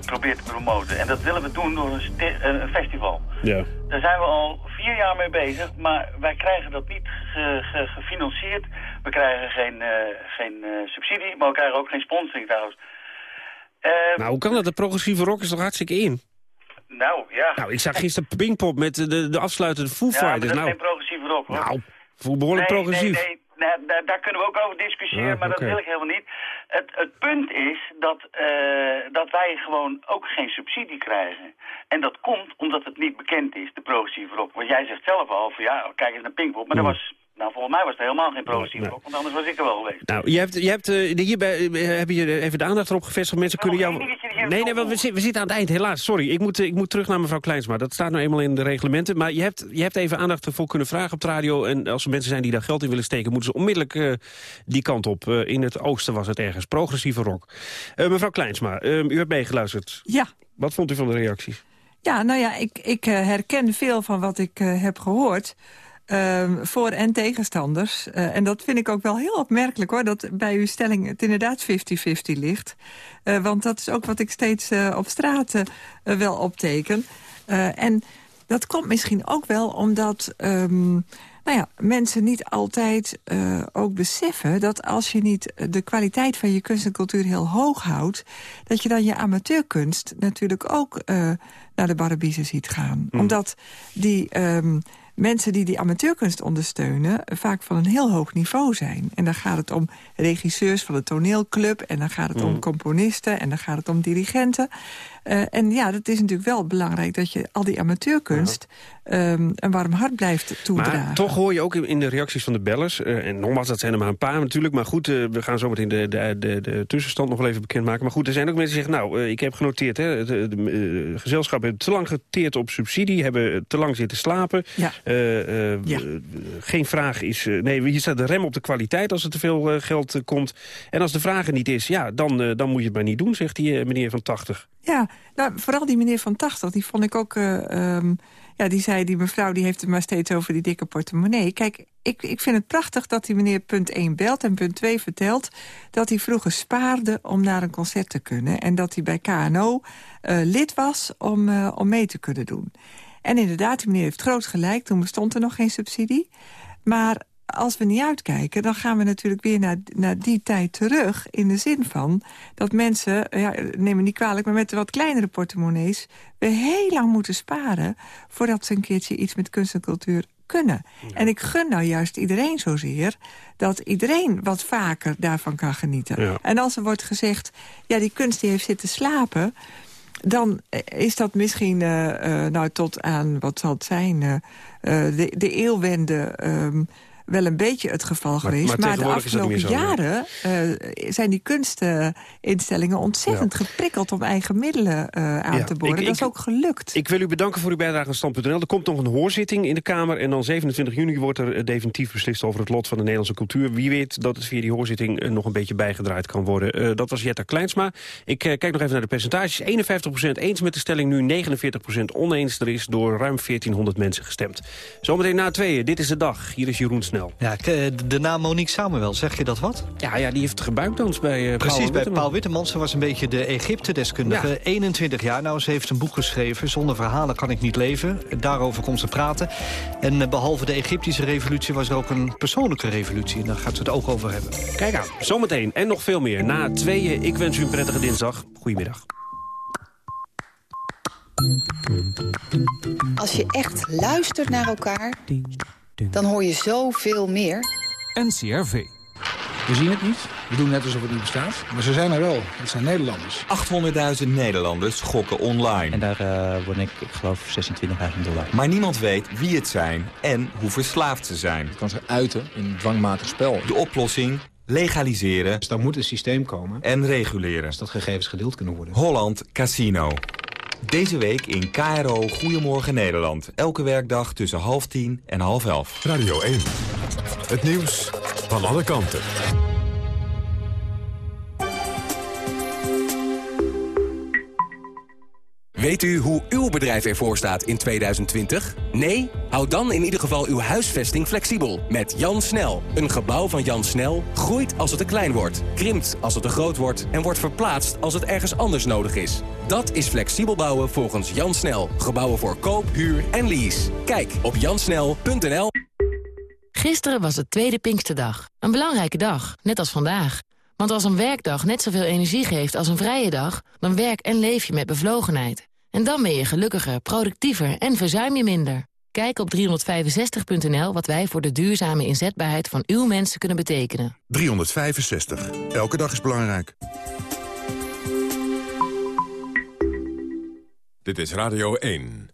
probeert te promoten. En dat willen we doen door een, een, festival. Ja. Daar zijn we al vier jaar mee bezig, maar wij krijgen dat niet ge, ge, gefinancierd. We krijgen geen, geen subsidie, maar we krijgen ook geen sponsoring trouwens. nou, hoe kan dat? De progressieve rock is toch hartstikke in? Nou, ja. Nou, ik zag gisteren Pinkpop met de, de afsluitende Foo Fighters. Ja, dat is nou, geen progressieve rock, hoor. Nou, behoorlijk nee, progressief. Nee, nee, nee daar, daar, kunnen we ook over discussiëren, maar dat wil ik helemaal niet. Het, het punt is dat, uh, dat wij gewoon ook geen subsidie krijgen. En dat komt omdat het niet bekend is, de progressieve rock. Want jij zegt zelf al, van ja, kijk eens naar Pinkpop, maar dat was nou, volgens mij was het helemaal geen progressieve rock, want anders was ik er wel geweest. Nou, je hebt, je hebt, uh, hierbij uh, heb je even de aandacht erop gevestigd. Mensen kunnen jou... Nee, nee, we, we, zitten aan het eind, helaas. Sorry, ik moet, ik moet terug naar mevrouw Kleinsma. Dat staat nou eenmaal in de reglementen. Maar je hebt, je hebt even aandacht ervoor kunnen vragen op de radio. En als er mensen zijn die daar geld in willen steken... moeten ze onmiddellijk uh, die kant op. Uh, in het oosten was het ergens. Progressieve rock. Uh, mevrouw Kleinsma, u hebt meegeluisterd. Ja. Wat vond u van de reacties? Ja, nou ja, ik, ik herken veel van wat ik heb gehoord... Uh, voor- en tegenstanders. Uh, en dat vind ik ook wel heel opmerkelijk hoor... dat bij uw stelling het inderdaad 50-50 ligt. Uh, want dat is ook wat ik steeds op straat wel opteken. en dat komt misschien ook wel omdat... Um, nou ja, mensen niet altijd ook beseffen dat als je niet de kwaliteit van je kunst en cultuur heel hoog houdt... dat je dan je amateurkunst natuurlijk ook naar de barrebiezen ziet gaan. Mm. Omdat die... Um, mensen die die amateurkunst ondersteunen... vaak van een heel hoog niveau zijn. En dan gaat het om regisseurs van de toneelclub... en dan gaat het mm. om componisten en dan gaat het om dirigenten. Uh, en ja, dat is natuurlijk wel belangrijk dat je al die amateurkunst... Um, een warm hart blijft toedragen. Maar toch hoor je ook in de reacties van de bellers... Uh, en nogmaals, dat zijn er maar een paar natuurlijk... maar goed, uh, we gaan zo meteen de, de, de, de, tussenstand nog wel even bekendmaken. Maar goed, er zijn ook mensen die zeggen... nou, ik heb genoteerd, hè, de, gezelschappen hebben te lang geteerd op subsidie... hebben te lang zitten slapen. Ja. ja. Geen vraag is... nee, hier staat de rem op de kwaliteit als er te veel geld komt. En als de vraag er niet is, ja, dan, dan moet je het maar niet doen, zegt die meneer van 80. Ja, nou, vooral die meneer van 80, die vond ik ook... Uh, um, ja, die zei, die mevrouw die heeft het maar steeds over die dikke portemonnee. Kijk, ik, ik vind het prachtig dat die meneer punt 1 belt en punt 2 vertelt... dat hij vroeger spaarde om naar een concert te kunnen. En dat hij bij KNO uh, lid was om, uh, om mee te kunnen doen. En inderdaad, die meneer heeft groot gelijk. Toen bestond er nog geen subsidie. Maar als we niet uitkijken, dan gaan we natuurlijk weer naar, naar die tijd terug. In de zin van dat mensen, ja, neem me niet kwalijk... maar met de wat kleinere portemonnees... we heel lang moeten sparen... voordat ze een keertje iets met kunst en cultuur kunnen. Ja. En ik gun nou juist iedereen zozeer... dat iedereen wat vaker daarvan kan genieten. Ja. En als er wordt gezegd, ja, die kunst die heeft zitten slapen... dan is dat misschien nou, tot aan, wat zal het zijn... de, de eeuwwende ehm, wel een beetje het geval geweest. Maar, de afgelopen jaren uh, zijn die kunstinstellingen ontzettend geprikkeld... om eigen middelen uh, aan te boren. dat is ook gelukt. Ik wil u bedanken voor uw bijdrage aan Stand.nl. Er komt nog een hoorzitting in de Kamer. En dan 27 juni wordt er eh, definitief beslist over het lot van de Nederlandse cultuur. Wie weet dat het via die hoorzitting nog een beetje bijgedraaid kan worden. Uh, dat was Jetta Kleinsma. Ik kijk nog even naar de percentages. 51% eens met de stelling, nu 49% oneens. Er is door ruim 1400 mensen gestemd. Zometeen na tweeën. Dit is de dag. Hier is Jeroen Snel. Ja, de naam Monique Samuel, zeg je dat wat? Ja, ja die heeft gebuikt bij uh, Precies, bij Paul Witteman. Ze was een beetje de Egypte-deskundige. 21 jaar nou, ze heeft een boek geschreven. Zonder verhalen kan ik niet leven. Daarover komt ze praten. En eh, behalve de Egyptische revolutie was er ook een persoonlijke revolutie. En daar gaat ze het ook over hebben. Kijk aan, zometeen en nog veel meer. Na tweeën, ik wens u een prettige dinsdag. Goedemiddag. Als je echt luistert naar elkaar dan hoor je zoveel meer. NCRV. We zien het niet. We doen net alsof het niet bestaat. Maar ze zijn er wel. Het zijn Nederlanders. 800.000 Nederlanders gokken online. En daar uh, word ik, ik geloof, 26.000 dollar. Maar niemand weet wie het zijn en hoe verslaafd ze zijn. Het kan zich uiten in een dwangmatig spel. De oplossing? Legaliseren. Dus daar moet een systeem komen. En reguleren. Dus dat gegevens gedeeld kunnen worden. Holland Casino. Deze week in KRO Goedemorgen Nederland. Elke werkdag tussen half tien en half elf. Radio 1. Het nieuws van alle kanten. Weet u hoe uw bedrijf ervoor staat in 2020? Nee? Houd dan in ieder geval uw huisvesting flexibel. Met Jan Snel. Een gebouw van Jan Snel groeit als het te klein wordt, krimpt als het te groot wordt en wordt verplaatst als het ergens anders nodig is. Dat is flexibel bouwen volgens Jan Snel. Gebouwen voor koop, huur en lease. Kijk op jansnel.nl. Gisteren was het tweede Pinksterdag. Een belangrijke dag, net als vandaag. Want als een werkdag net zoveel energie geeft als een vrije dag... dan werk en leef je met bevlogenheid. En dan ben je gelukkiger, productiever en verzuim je minder. Kijk op 365.nl wat wij voor de duurzame inzetbaarheid van uw mensen kunnen betekenen. 365. Elke dag is belangrijk. Dit is Radio 1.